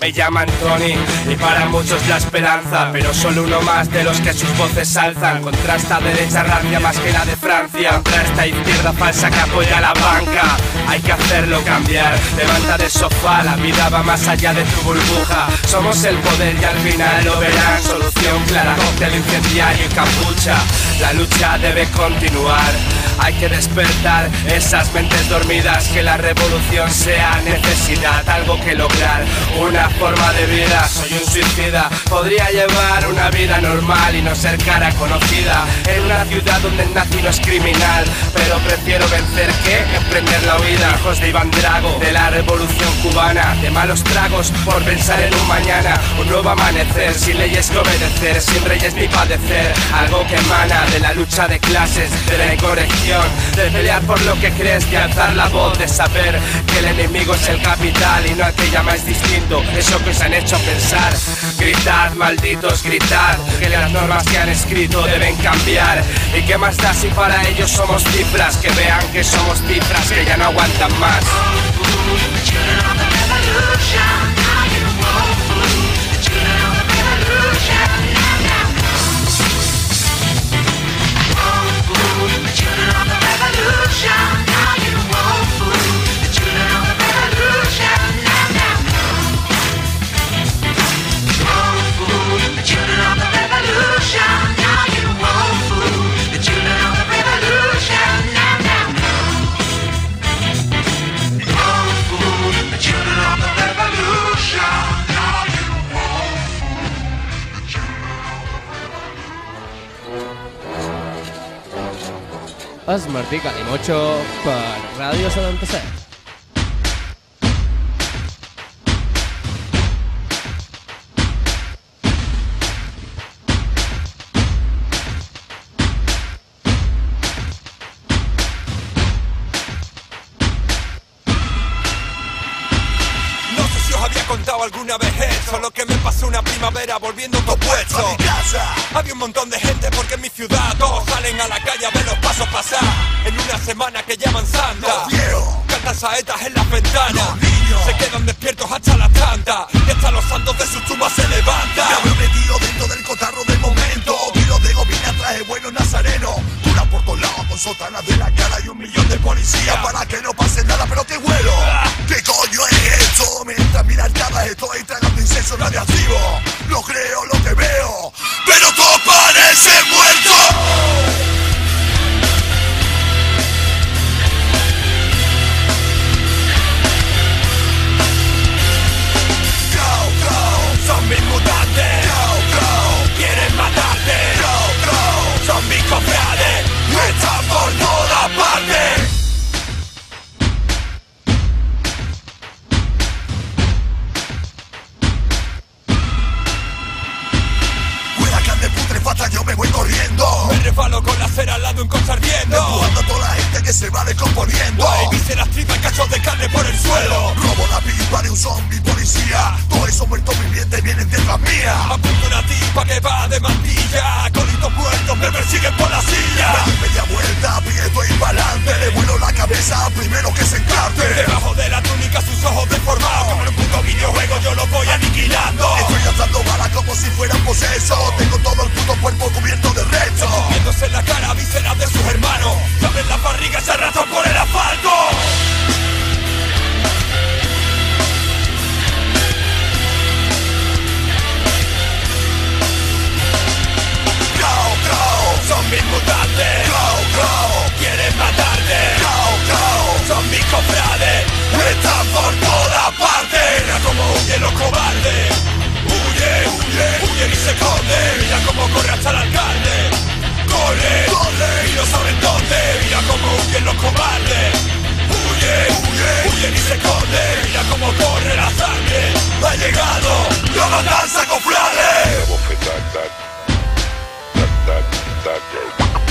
S19: me llaman Tony para muchos la esperanza, pero solo uno más de los que sus voces alzan contra esta derecha rancia más que la de Francia, contra esta izquierda falsa que apoya la banca. Hay que hacerlo cambiar, levanta del sofá, la vida va más allá de tu burbuja. Somos el poder y al final lo verán. Solución clara, cóctel incendiario y capucha. La lucha debe continuar. Hay que despertar esas mentes dormidas, que la revolución sea necesidad, algo que lograr, una forma de vida. Soy un suicida, podría llevar una vida normal y no ser cara conocida. En una ciudad donde el nazi no es criminal, pero prefiero vencer que emprender la huida. Hijos de Iván Drago, de la revolución cubana, de malos tragos por pensar en un mañana, un nuevo amanecer, sin leyes que obedecer, sin reyes ni padecer, algo que emana de la lucha de clases, de la incorrección, de pelear por lo que crees, de alzar la voz, de saber que el enemigo es el capital y no el que llamáis distinto, eso que os han hecho pensar. Gritad, malditos, gritad, que las normas que han escrito deben cambiar. ¿Y qué más da si para ellos somos cifras? Que vean que somos cifras que ya no aguantan más.
S6: És Martí Calimocho per Ràdio 77.
S27: Alguna vez eso Lo que me pasó una primavera volviendo todo puesto. A mi casa. Había un montón de gente porque en mi ciudad Todos salen a la calle a ver los pasos pasar. En una semana que llaman santa Cantan saetas en las ventanas. Se quedan despiertos hasta las tantas Y hasta los santos de sus tumbas se levantan.
S9: Me metido dentro del cotarro del momento. Kilos de gobina traje bueno nazareno por todos lados con sotanas de la cara Y un millón de policías para que no pase nada Pero te huelo ¿Qué coño es esto? Mientras mira arcadas estoy tragando incenso radiactivo. No creo lo que veo Pero todo parece muerto.
S27: Go, go,
S9: descomponiendo.
S27: Guay, vísceras, tripas, cachos de carne por el suelo
S9: La de un zombie policía. Todos esos muertos vivientes vienen detrás mía
S27: Apunto una tipa que va de mantilla. Colitos muertos me persiguen por la silla.
S9: Me doy media vuelta, aprieto y pa'lante Le vuelo la cabeza primero que se encarte.
S27: Debajo de la túnica sus ojos deformados. Como en un puto videojuego yo lo voy aniquilando.
S9: Estoy lanzando balas como si fueran poseso. Tengo todo el puto cuerpo cubierto de resto.
S27: Viéndose en la cara vísceras de sus hermanos. Abren las barrigas y se arrastran por el asfalto son mis mutantes Go,
S3: go,
S27: quieren matarte. Go, go, son
S3: mis cofrades Están por todas partes
S27: Mira como huyen los
S3: cobardes. Huye, huye, huyen y
S28: se esconden Mira como corre hasta el alcalde. Corre, corre y no saben dónde
S27: Mira como huyen los cobardes. Huye, huye, huyen y se
S29: esconde, mira como corre la sangre,
S30: ha llegado, la matanza
S29: cofrade. that
S30: day.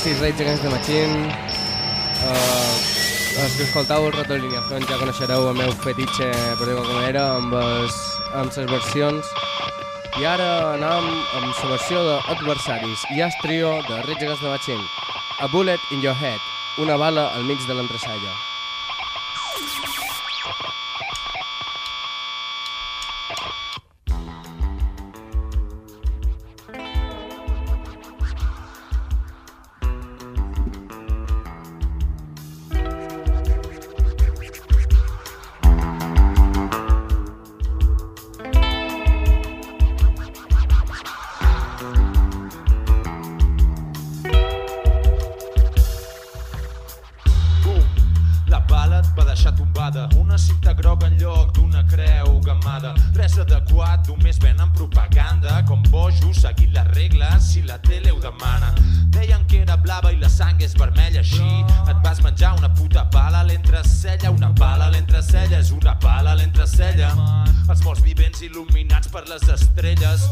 S30: Gràcies, Rage Against the Machine. Uh, els que escoltau el Rotor Línia Front ja coneixereu el meu fetitxe, per dir-ho com era, amb les, amb les versions. I ara anem amb la versió d'Adversaris i és trio de Rage Against the Machine. A Bullet in Your Head, una bala al mig de l'entresalla.
S31: las estrellas.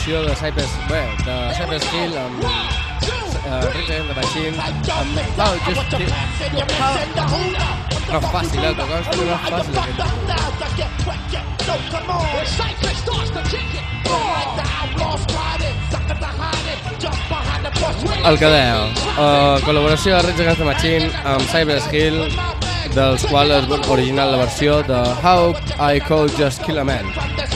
S31: Col·laboració de Cypress, bé, de Cypress Hill amb uh, Rage Against the Machine, amb How Just No és fàcil, eh, que consti, no és fàcil aquest El que deia, uh, col·laboració de Rage Against the Machine amb Cypress Hill, dels quals és original la versió de How I Could Just Kill a Man.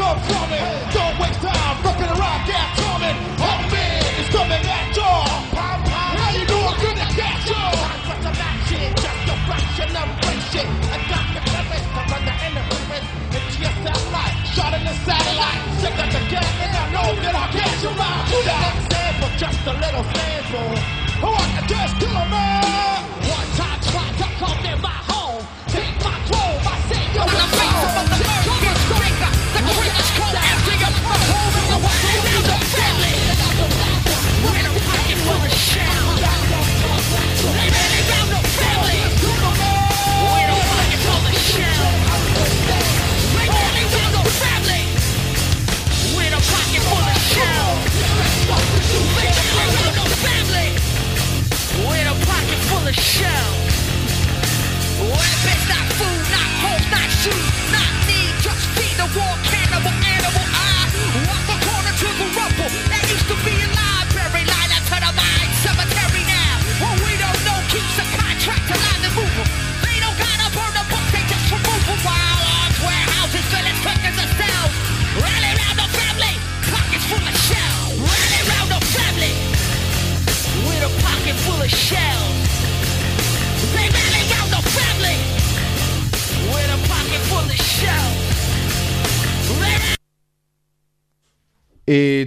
S32: Don't waste time rocking around, get coming. Homie, it's coming at you. How you gonna catch you? Such a bad shit, just a fraction of. I got the to run the just that shot in the satellite. Sick of the cat, and I know that I'll catch you out. Do that just a little sample. Oh, I can just kill a man. One time try to come in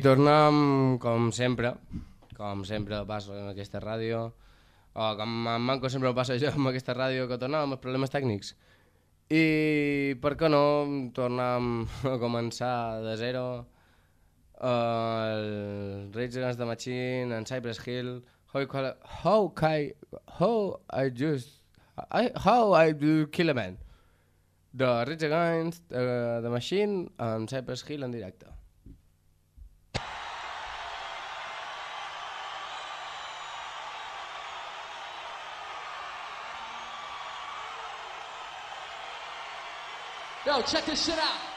S6: tornem, com sempre, com sempre passa en aquesta ràdio, o com en Manco sempre passa jo amb aquesta ràdio, que tornem amb els problemes tècnics. I per què no tornem a començar de zero uh, el Regents de Machine, en Cypress Hill, How, how, how I just... I, how I do kill a man. The Rich Against uh, the Machine, en Cypress Hill en directe.
S32: Yo, check this shit out.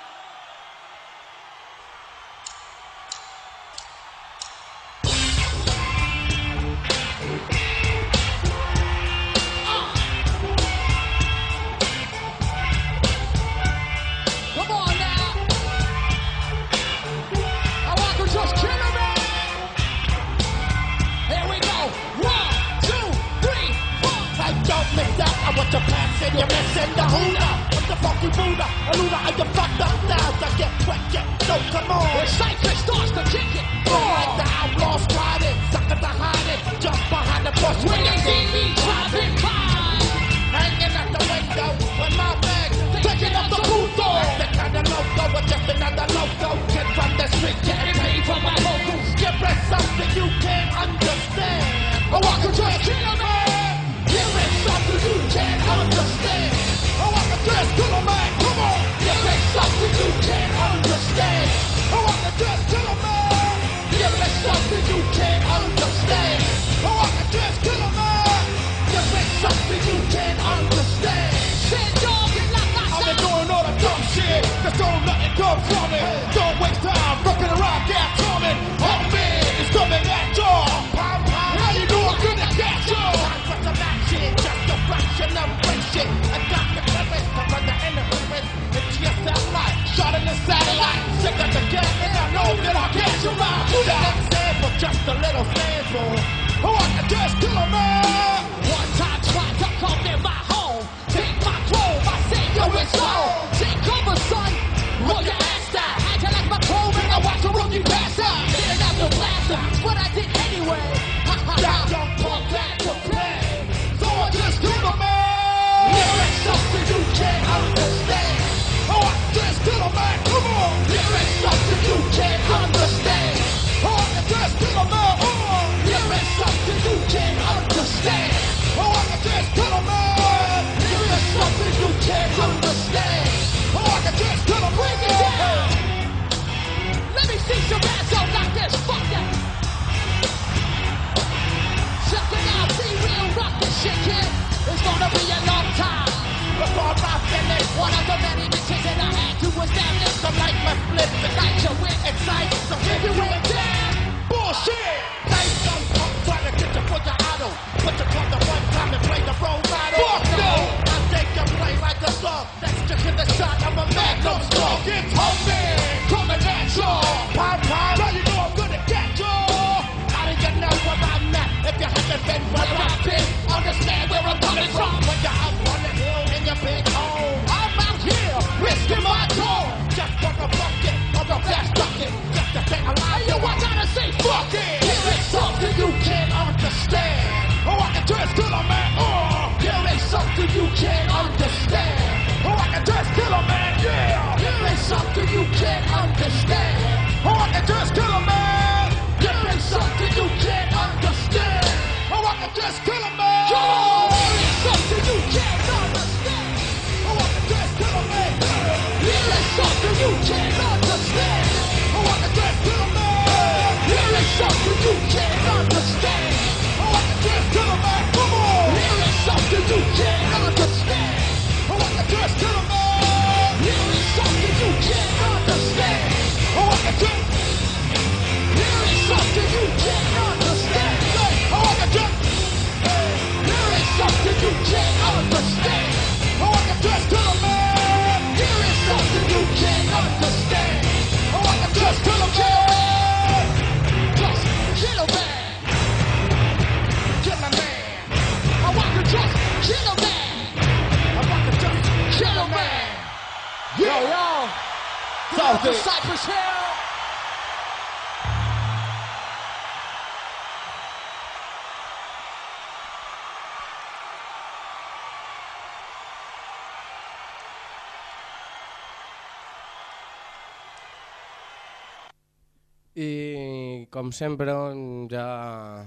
S6: com sempre, doncs,
S33: ja...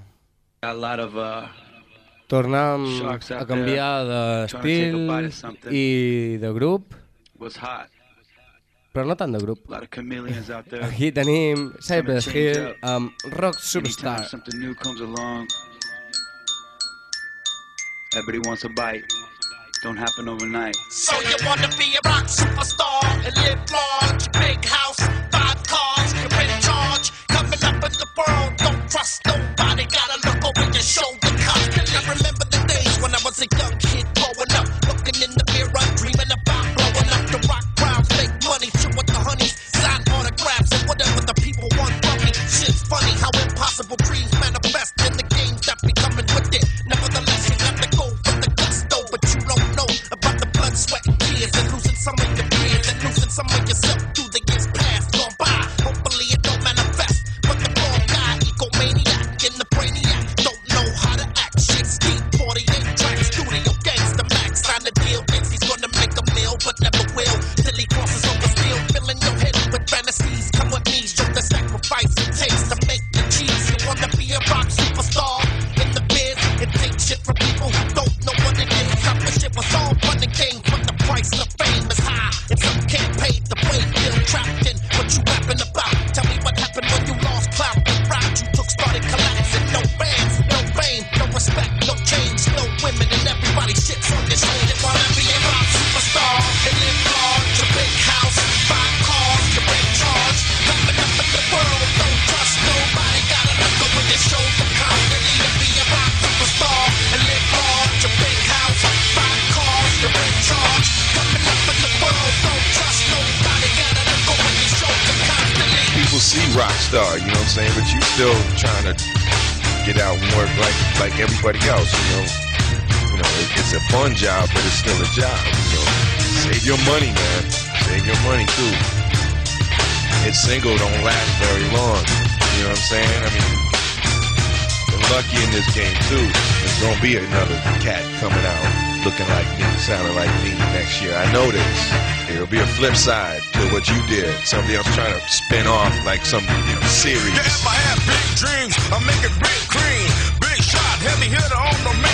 S33: A lot of, uh,
S6: Tornem a canviar d'estil i de grup, però no tant de grup. Aquí tenim Cypress Hill amb Rock Superstar.
S33: Everyone's a bite. Don't happen overnight.
S34: So you wanna be a rock superstar and live large gonna be
S35: another cat coming out looking like me, sounding like me next year. I know this. There'll be a flip side to what you did. Somebody else trying to spin off like some you know, series.
S28: If I have big dreams, I'm making big cream. Big shot, heavy hitter on the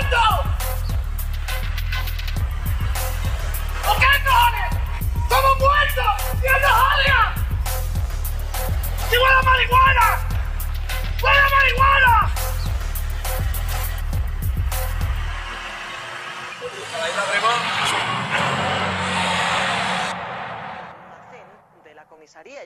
S9: haciendo?
S27: ¿O
S36: qué cojones? ¡Somos muertos! ¡Dios nos odia! ¡Y huele a marihuana! ¡Huele a marihuana!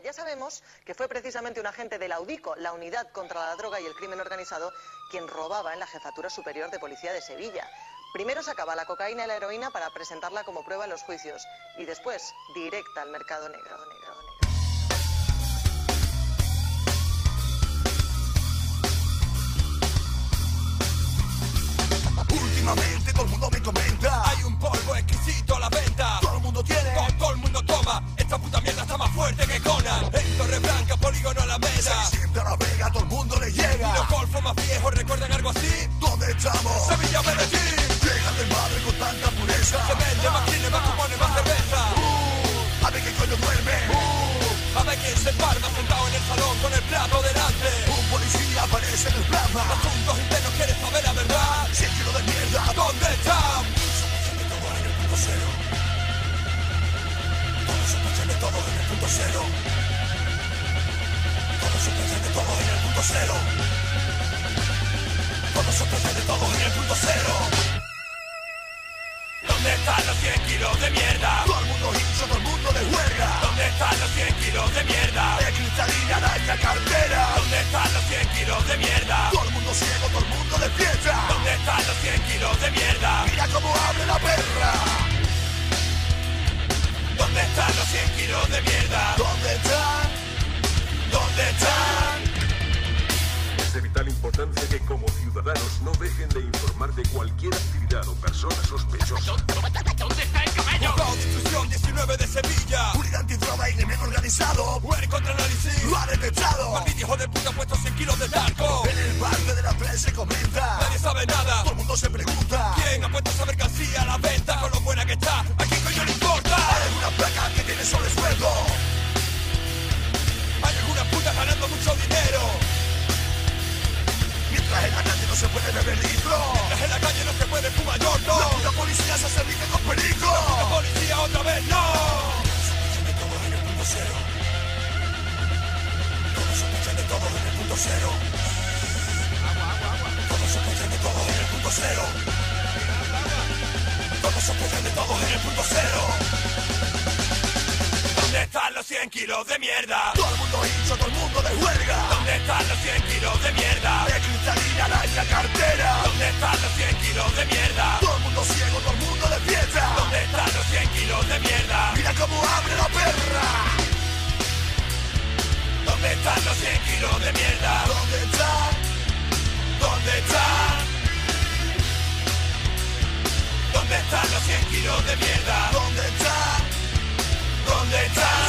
S37: Ya sabemos que fue precisamente un agente de la UDICO, la Unidad contra la Droga y el Crimen Organizado, quien robaba en la Jefatura Superior de Policía de Sevilla. Primero sacaba la cocaína y la heroína para presentarla como prueba en los juicios y después directa al mercado negro.
S9: Últimamente todo el mundo me comenta.
S27: Hay un polvo exquisito a la venta.
S9: Todo el mundo tiene,
S27: todo, todo el mundo toma. Esta puta mierda está más fuerte que Conan. En Torre Blanca, Polígono a la mesa.
S9: Siempre a la vega, todo el mundo le llega.
S27: Y Los golfos más viejos recuerdan algo así.
S9: ¿Dónde estamos?
S27: Sevilla Medellín.
S9: Llegan del madre con tanta pureza.
S27: Se vende más cine, más cupones, más cerveza.
S9: Uh, A ver qué coño duerme.
S27: Uh, A ver quién se parma sentado en el salón con el plato delante
S9: policía aparece en el plasma.
S27: Asuntos internos quieres saber la verdad.
S9: Si el kilo de mierda,
S27: ¿dónde está?
S9: Sospechan de todo en el punto cero. Todos sospechan de todo en el punto cero. Todos sospechan de todo en el punto cero.
S27: Todos sospechan de todo en el punto cero están los 100 kilos de mierda?
S9: Todo el mundo hincho, todo el mundo de huelga.
S27: ¿Dónde están los 100 kilos de mierda?
S9: De cristalina la cartera.
S27: ¿Dónde están los 100 kilos de mierda?
S9: Todo el mundo ciego, todo el mundo de fiesta.
S27: ¿Dónde están los 100 kilos de mierda?
S9: Mira cómo abre la perra.
S27: ¿Dónde están los 100 kilos de mierda?
S9: ¿Dónde están?
S27: ¿Dónde están?
S38: Importancia que como ciudadanos no dejen de informar de cualquier actividad o persona sospechosa.
S27: ¿Dónde está el camello? Instrucción 19 de Sevilla.
S9: Unidad antidroga y enemigo organizado.
S27: Muere contra análisis.
S9: Lo ha detectado.
S27: Maldito hijo de puta puesto 100 kilos de talco.
S9: En el barrio de la tres se comenta.
S27: Nadie sabe nada.
S9: Todo el mundo se pregunta.
S27: ¿Quién ha puesto esa mercancía a la venta con lo buena que está? ¿A quién coño le importa?
S9: Hay alguna placa que tiene sobresueldo.
S27: Hay algunas putas ganando mucho dinero.
S9: En la calle no se puede beber litro.
S27: En la calle no se puede fumar yo, no.
S9: La puta policía se service con perico.
S27: La policía otra vez, no.
S9: Sospechan de todo en el punto cero. Todos sospechan de todo en el punto cero. Todos sospechan de todo en el punto cero. Todos sospechan de todo en el punto cero.
S27: ¿Dónde están los 100 kilos de mierda?
S9: Todo el mundo hincho, todo el mundo de huelga.
S27: ¿Dónde están los 100 kilos de mierda?
S9: De cristalina la la cartera.
S27: ¿Dónde están los 100 kilos de mierda?
S9: Todo el mundo ciego, todo el mundo de fiesta.
S27: ¿Dónde están los 100 kilos de mierda?
S9: Mira cómo abre la perra.
S27: ¿Dónde están los 100 kilos de mierda?
S9: ¿Dónde están?
S27: ¿Dónde están? ¿Dónde están los 100 kilos de mierda?
S9: ¿Dónde están?
S27: ¿Dónde están?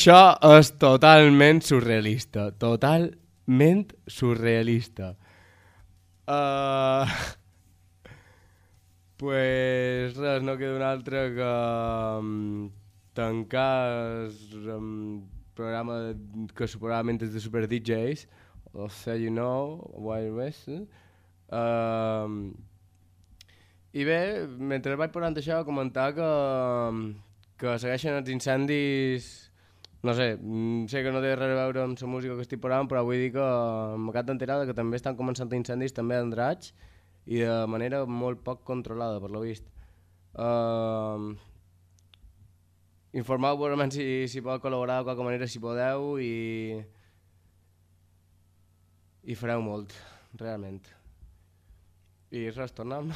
S6: Això és totalment surrealista. Totalment surrealista. Uh... *laughs* Pues res, no queda un altre que um, tancar el um, programa que suposadament és de Super DJs, o So You Know, Wild West. Um, I bé, mentre vaig parlant d'això, comentar que, que segueixen els incendis no sé, mm, sé que no té res a veure amb la música que estic parlant, però vull dir que m'acat d'enterar que també estan començant incendis també a Andratx i de manera molt poc controlada, per lo vist. Uh, Informeu-vos si, si podeu col·laborar de qualque manera si podeu i, i fareu molt, realment. I res, tornem.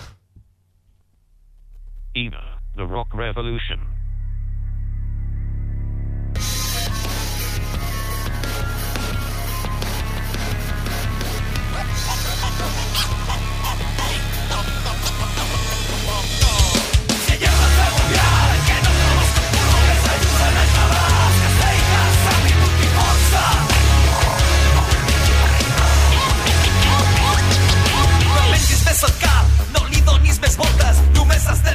S39: Ina, the Rock Revolution.
S3: Més voltes, només has de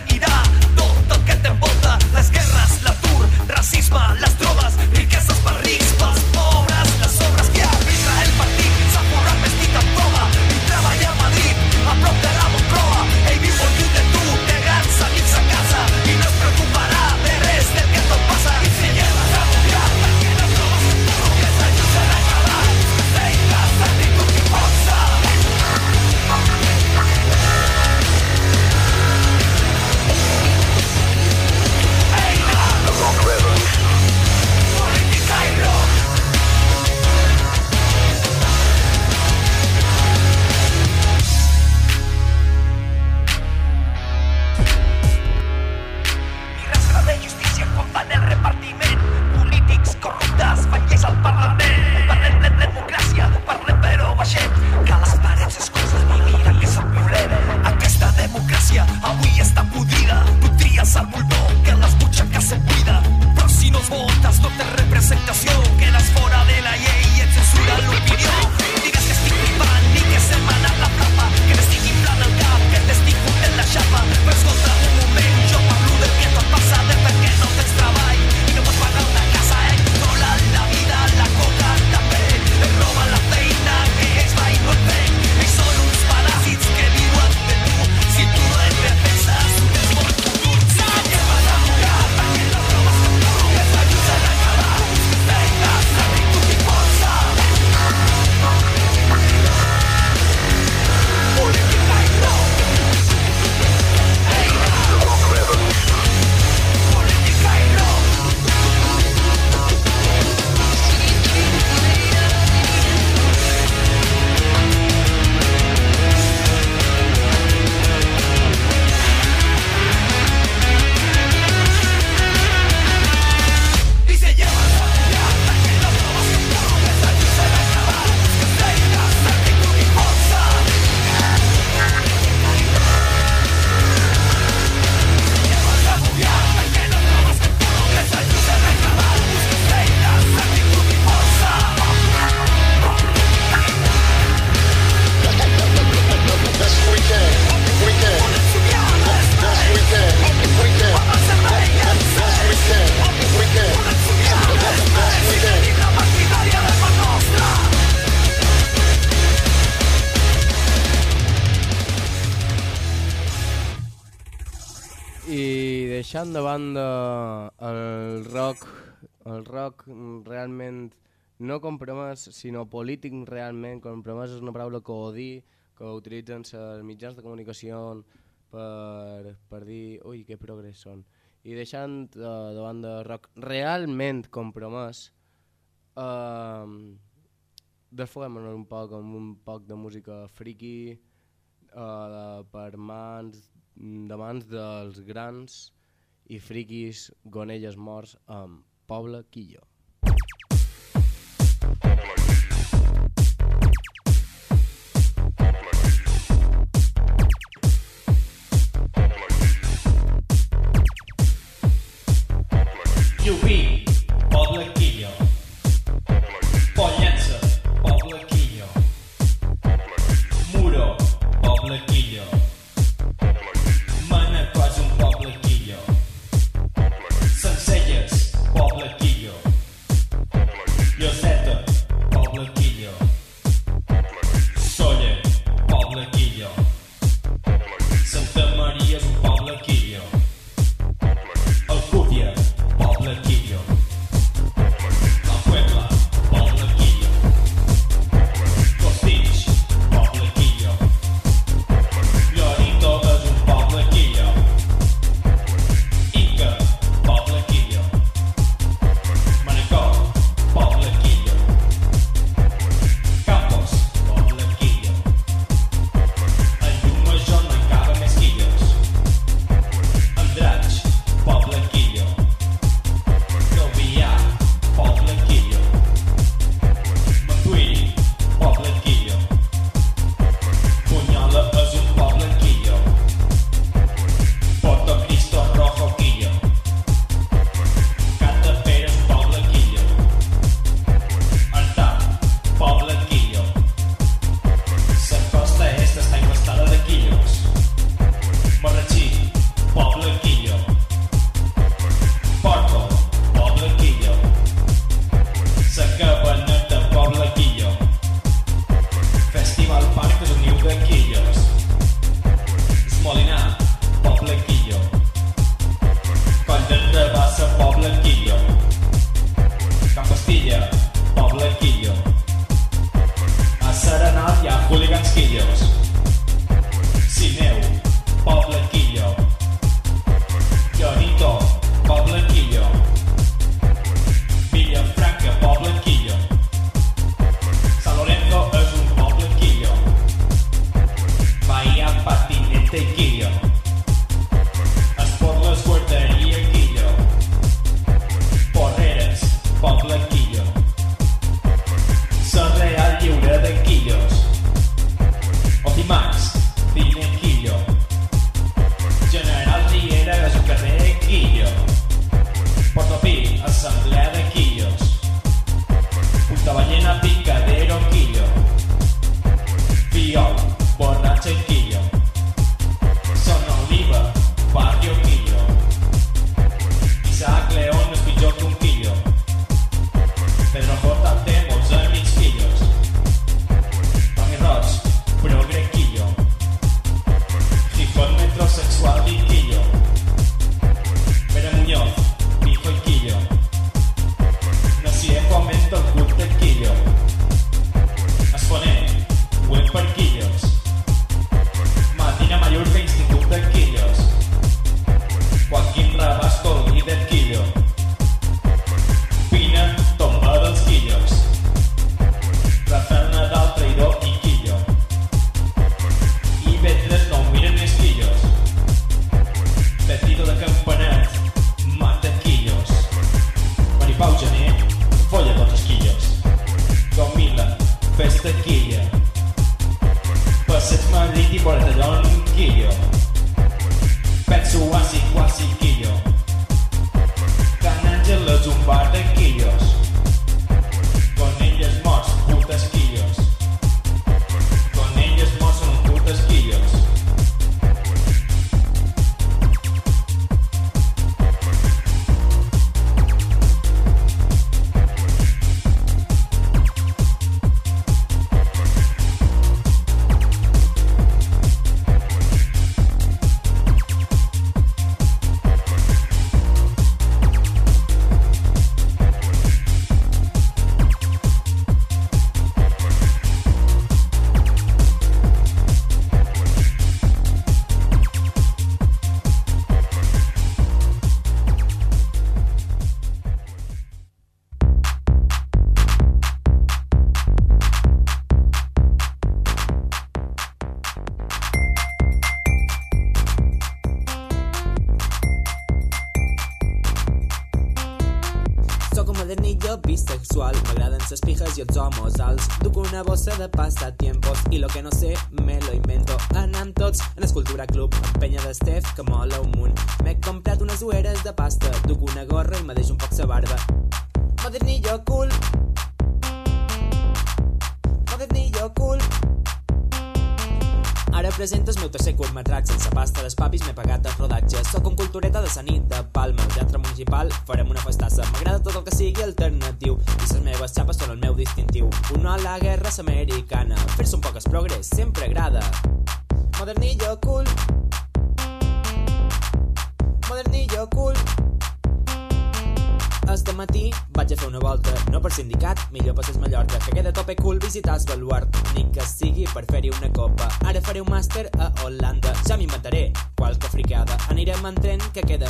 S6: deixant de banda el rock, el rock realment no compromès, sinó polític realment, compromès és una paraula que odi, que utilitzen els mitjans de comunicació per, per dir, ui, que progrés són. I deixant de, de banda el rock realment compromès, eh, desfoguem un poc amb un poc de música friki, uh, per mans, de mans dels grans i friquis gonelles morts amb Poble Quillo.
S40: Llubí,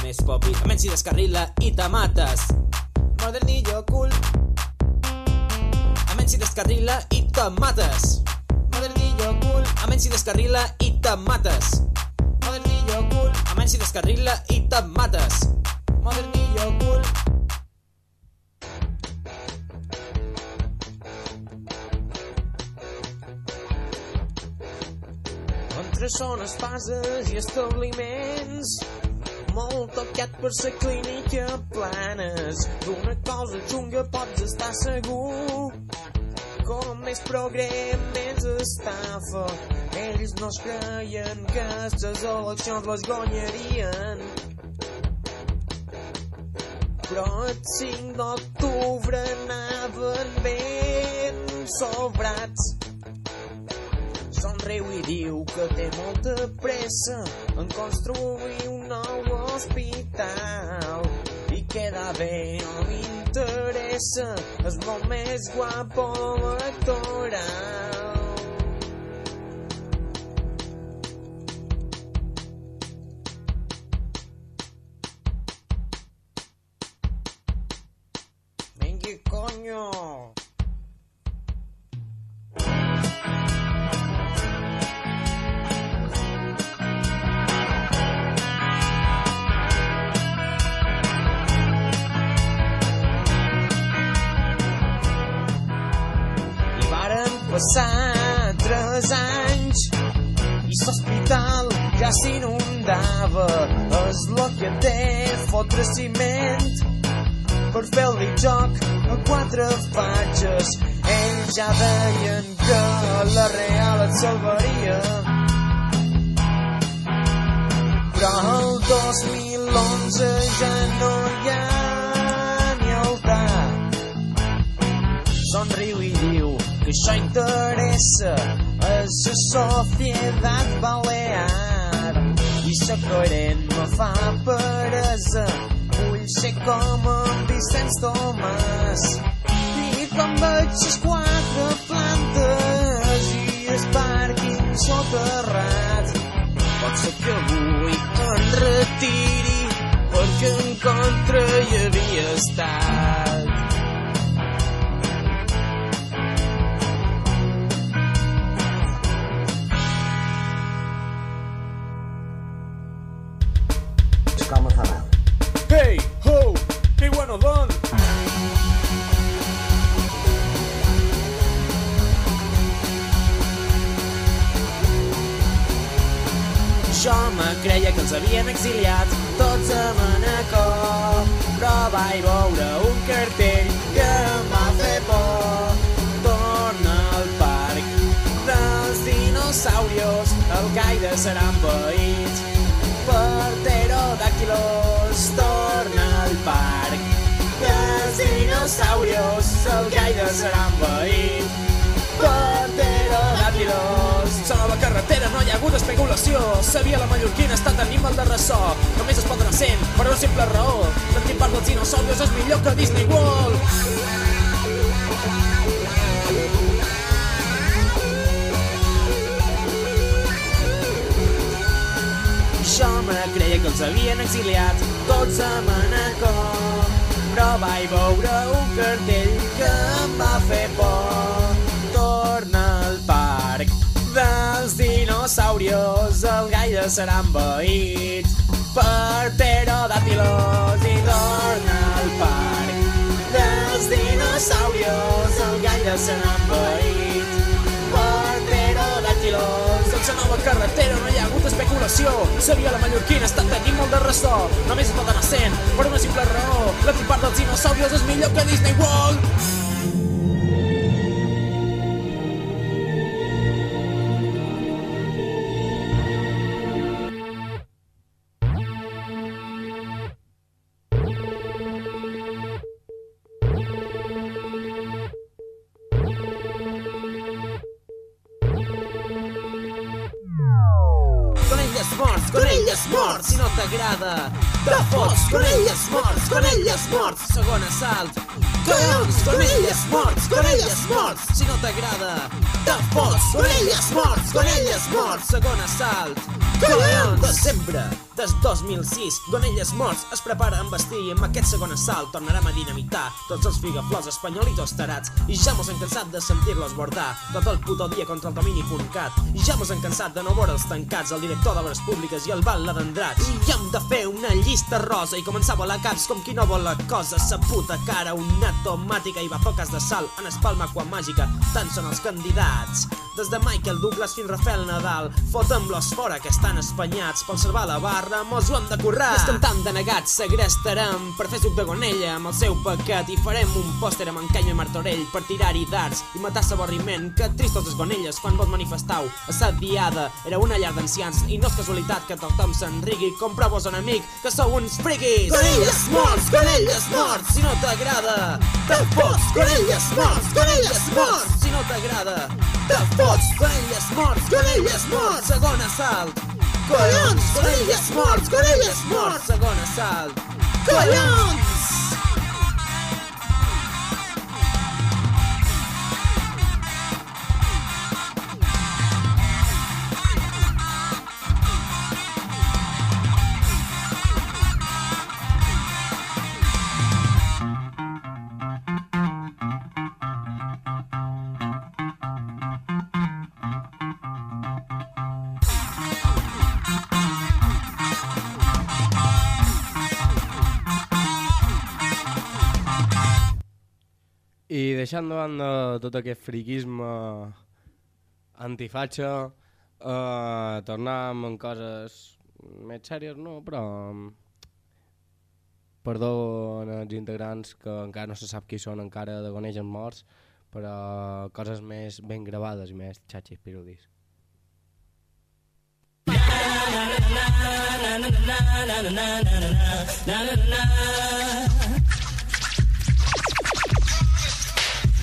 S40: és
S41: popi. A menys si descarrila i te mates. Modernillo cool. A menys si descarrila i te mates. Modernillo cool. A menys si descarrila i te mates. Modernillo cool. A menys si descarrila i te mates. Modernillo cool. són espases i establiments molt tocat per la clínica planes. D'una cosa xunga pots estar segur. Com més progrem, més estafa. Ells no es creien que les eleccions les guanyarien. Però el 5 d'octubre anaven ben sobrats. Somriu i diu que té molta pressa en construir un nou hospital. I queda bé, no interessa és molt més guapo electoral segon assalt tornarem a dinamitar tots els figaflors espanyolitos tarats. I ja mos hem cansat de sentir-los bordar tot el puto dia contra el domini.cat i ja mos hem cansat de no veure'ls tancats el director d'obres públiques i el bal adendrats i hem de fer una llista rosa i començar a volar caps com qui no vol la cosa. Sa puta cara una tomàtica i bafoques de sal en espalma aqua màgica tant són els candidats des de Michael Douglas fins Rafael Nadal. Fotem-los fora que estan espanyats pel salvar la barra mos ho hem de currar descantant de negats segrestarem per fer suc de gonella. Amb el seu pecat i farem un pòster amb encanya i martorell per tirar-hi darts i matar s'avorriment que tristos les gonelles quan vos manifestau. A sa diada era una llar d'ancians i no és casualitat que tothom s'enrigui compra-vos un amic que sou uns friquis. Conelles morts, conelles morts. Si no t'agrada te fots conelles morts, conelles morts. Si no t'agrada te fots conelles morts, conelles morts segon assalt Collons! Conelles morts, conelles morts! Segon assalt. Collons!
S6: Deixant de banda tot aquest friquisme antifatxa, eh, tornàvem en coses més sèries, no, però perdó als integrants que encara no se sap qui són encara de Gonegen morts, però coses més ben gravades i més xatxis pirudis.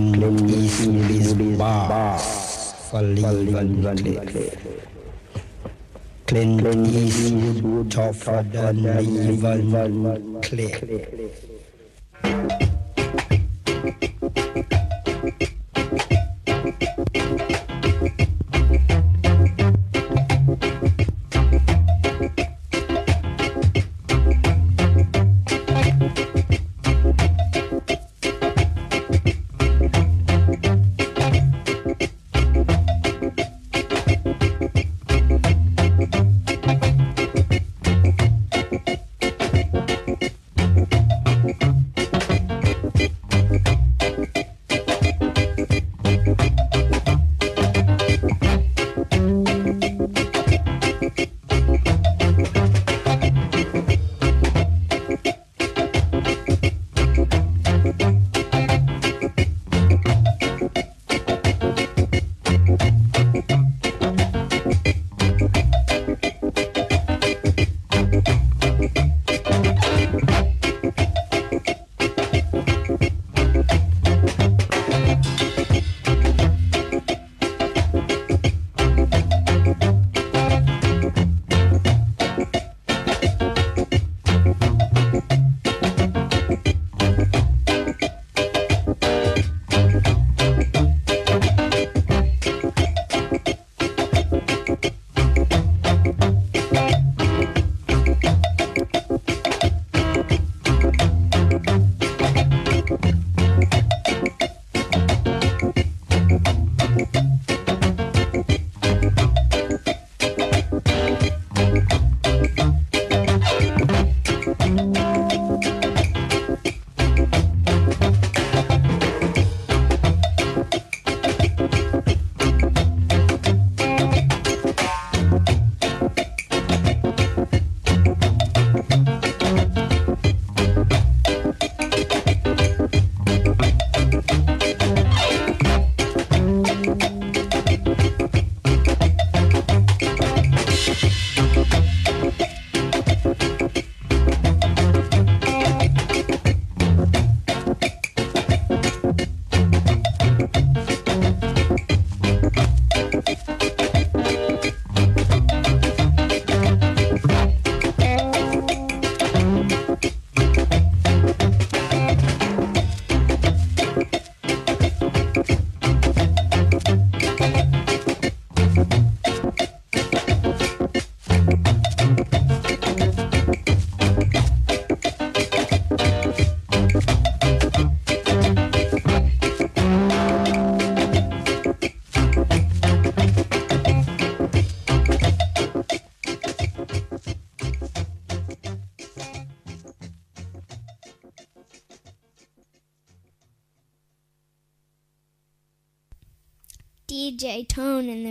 S42: and easy bars for
S43: living clear. Clean easy, top for the living clear. and
S12: then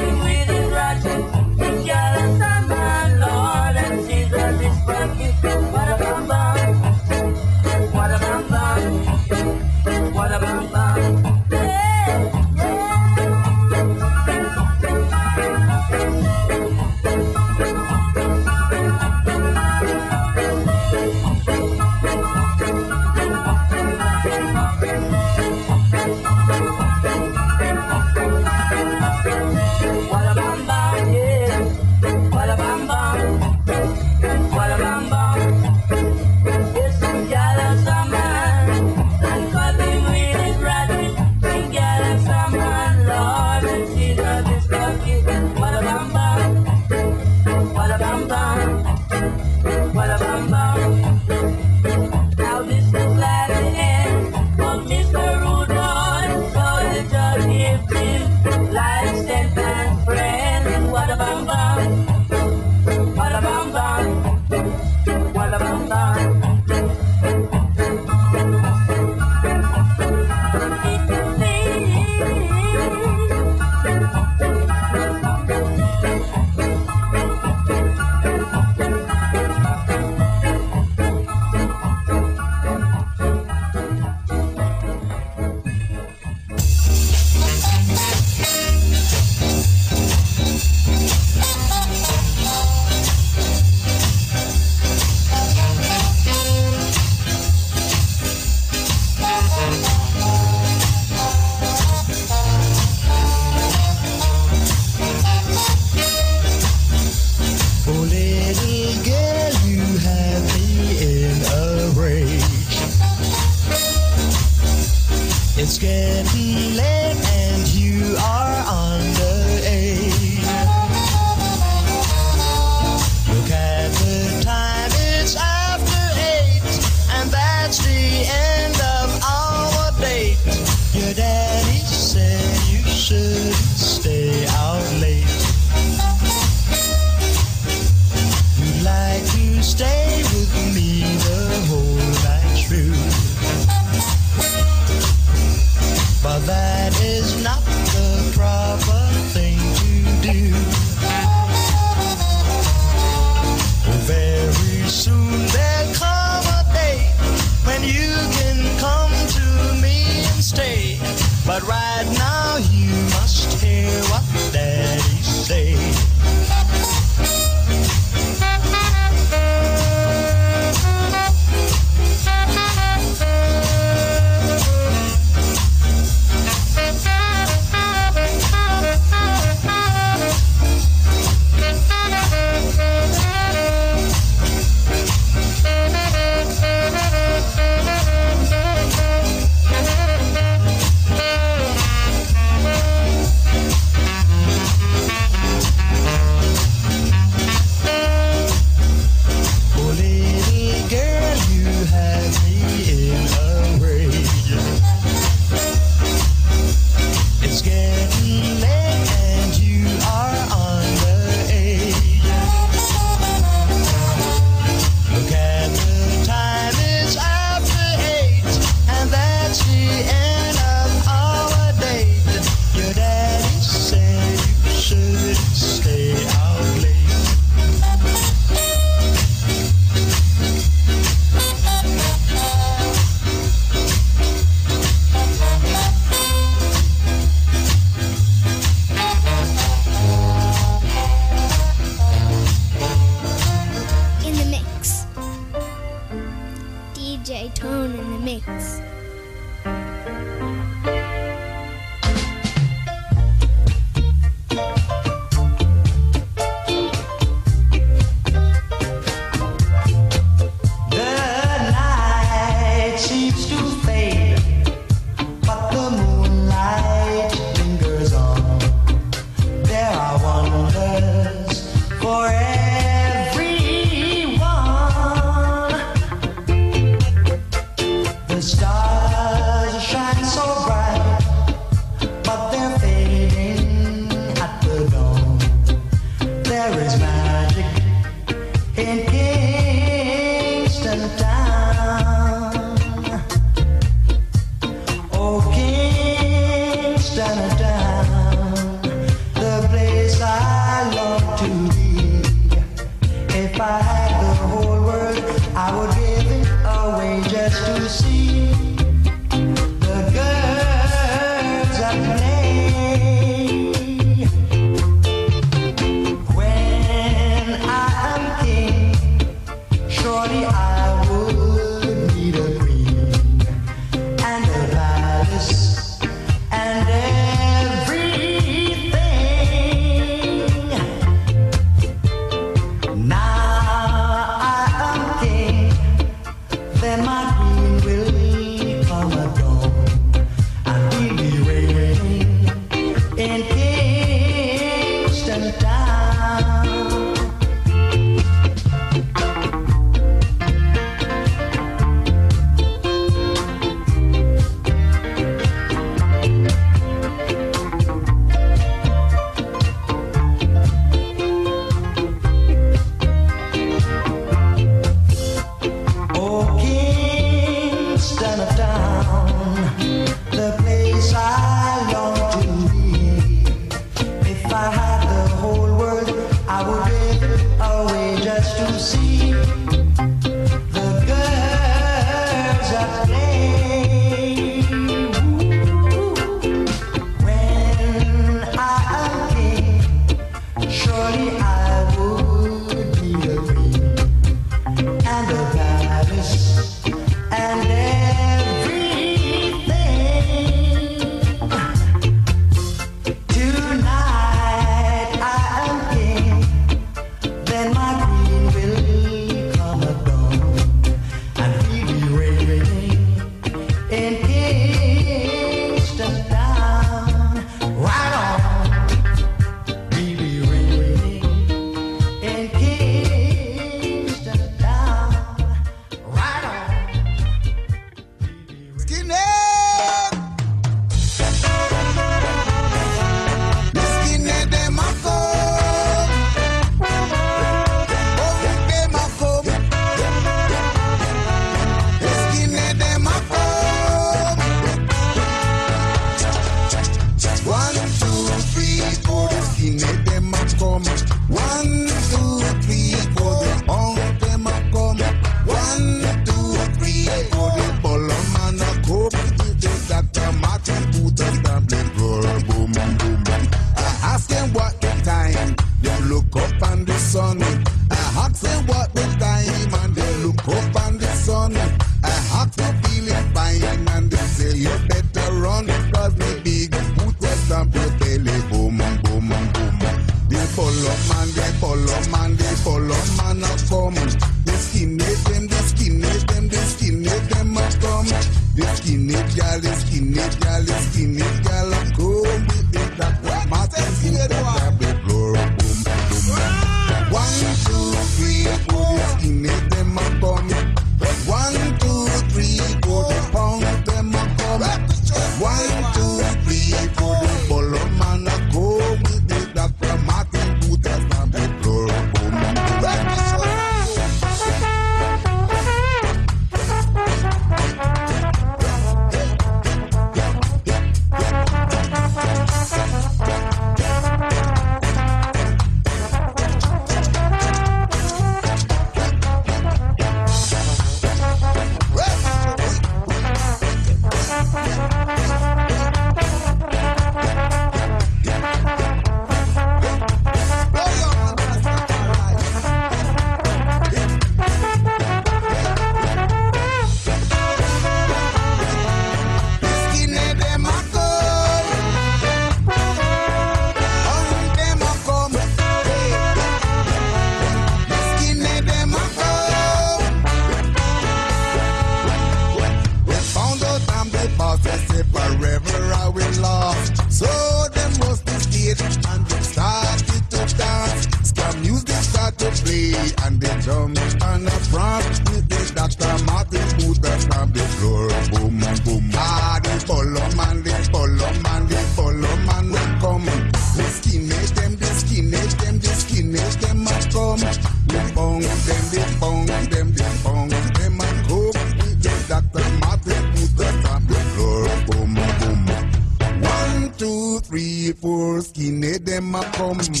S44: from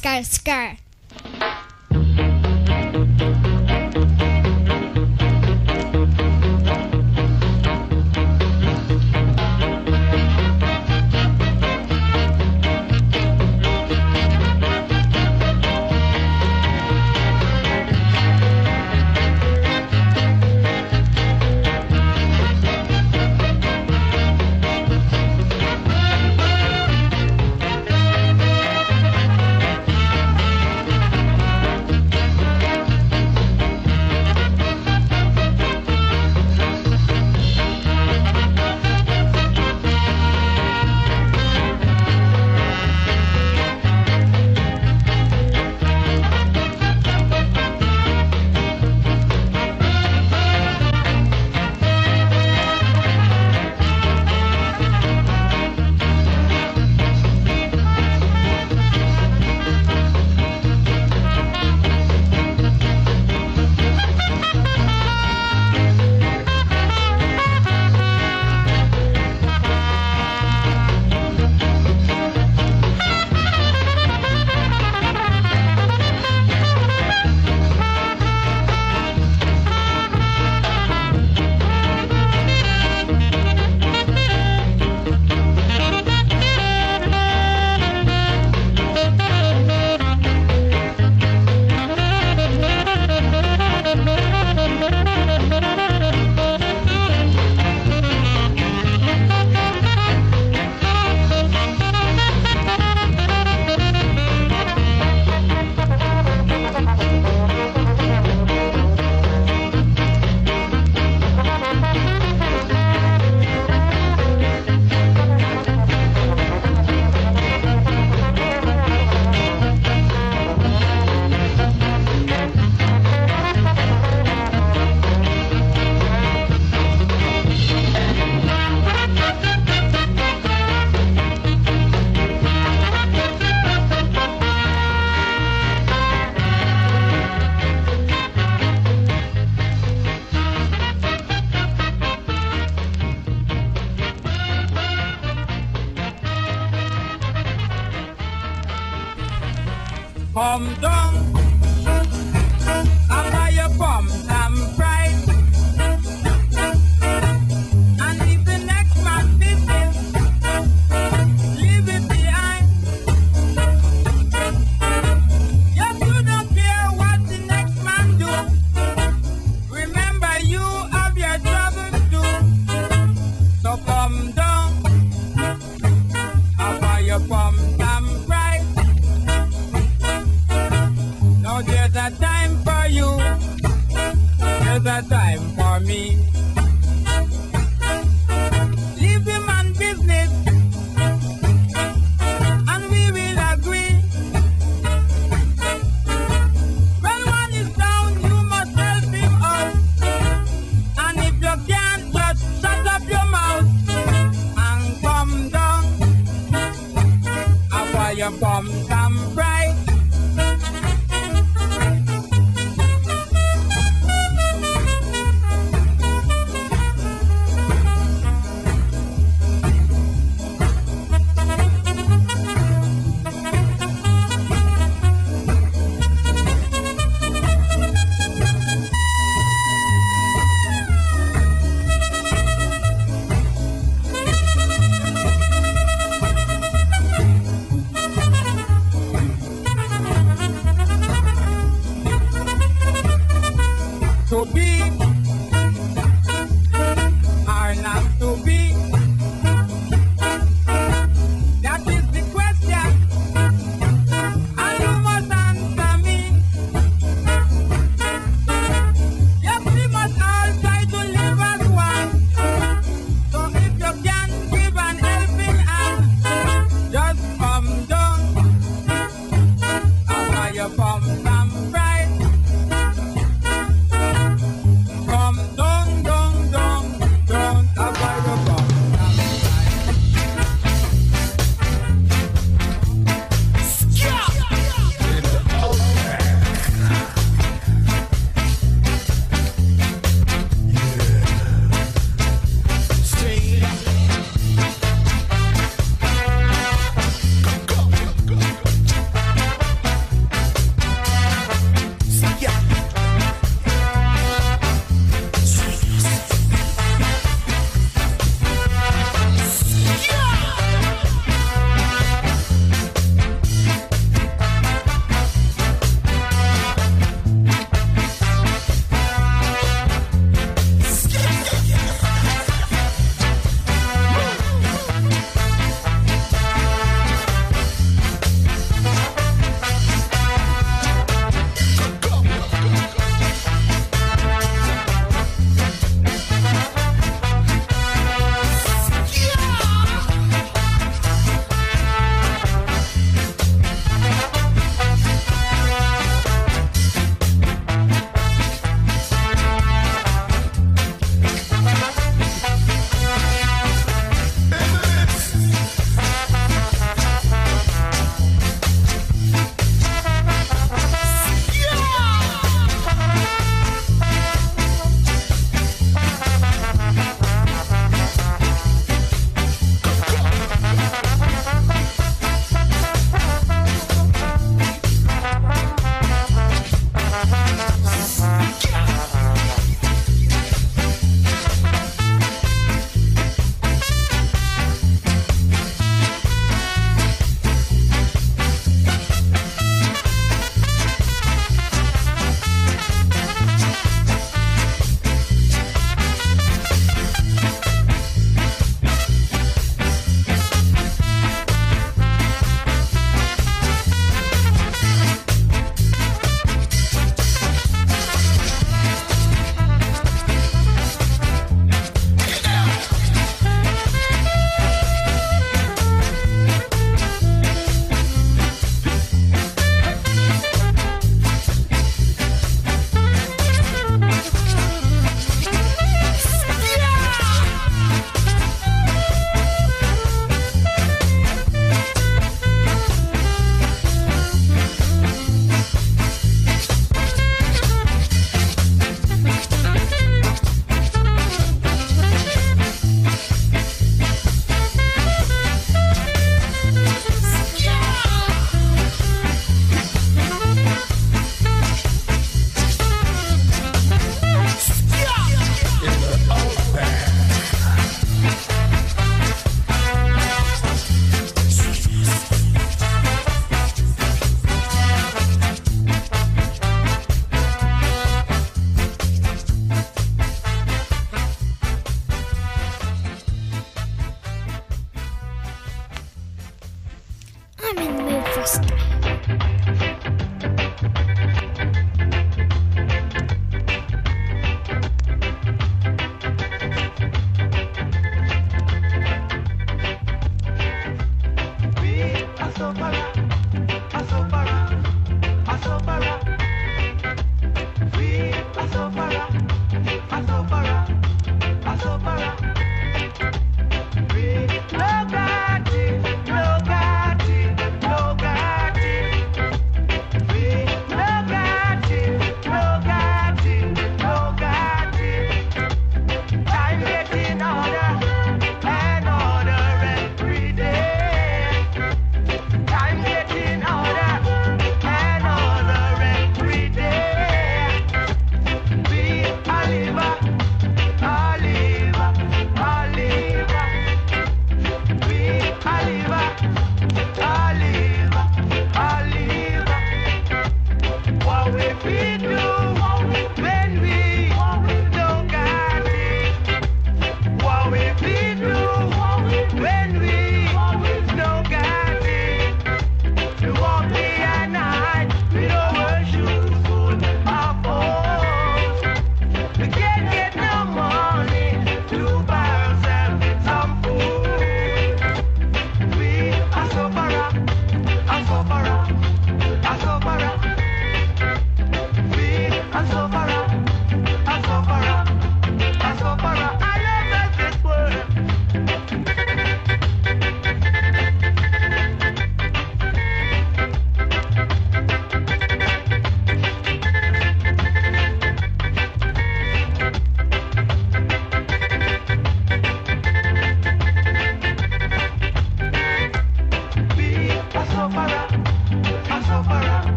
S45: scar, scar.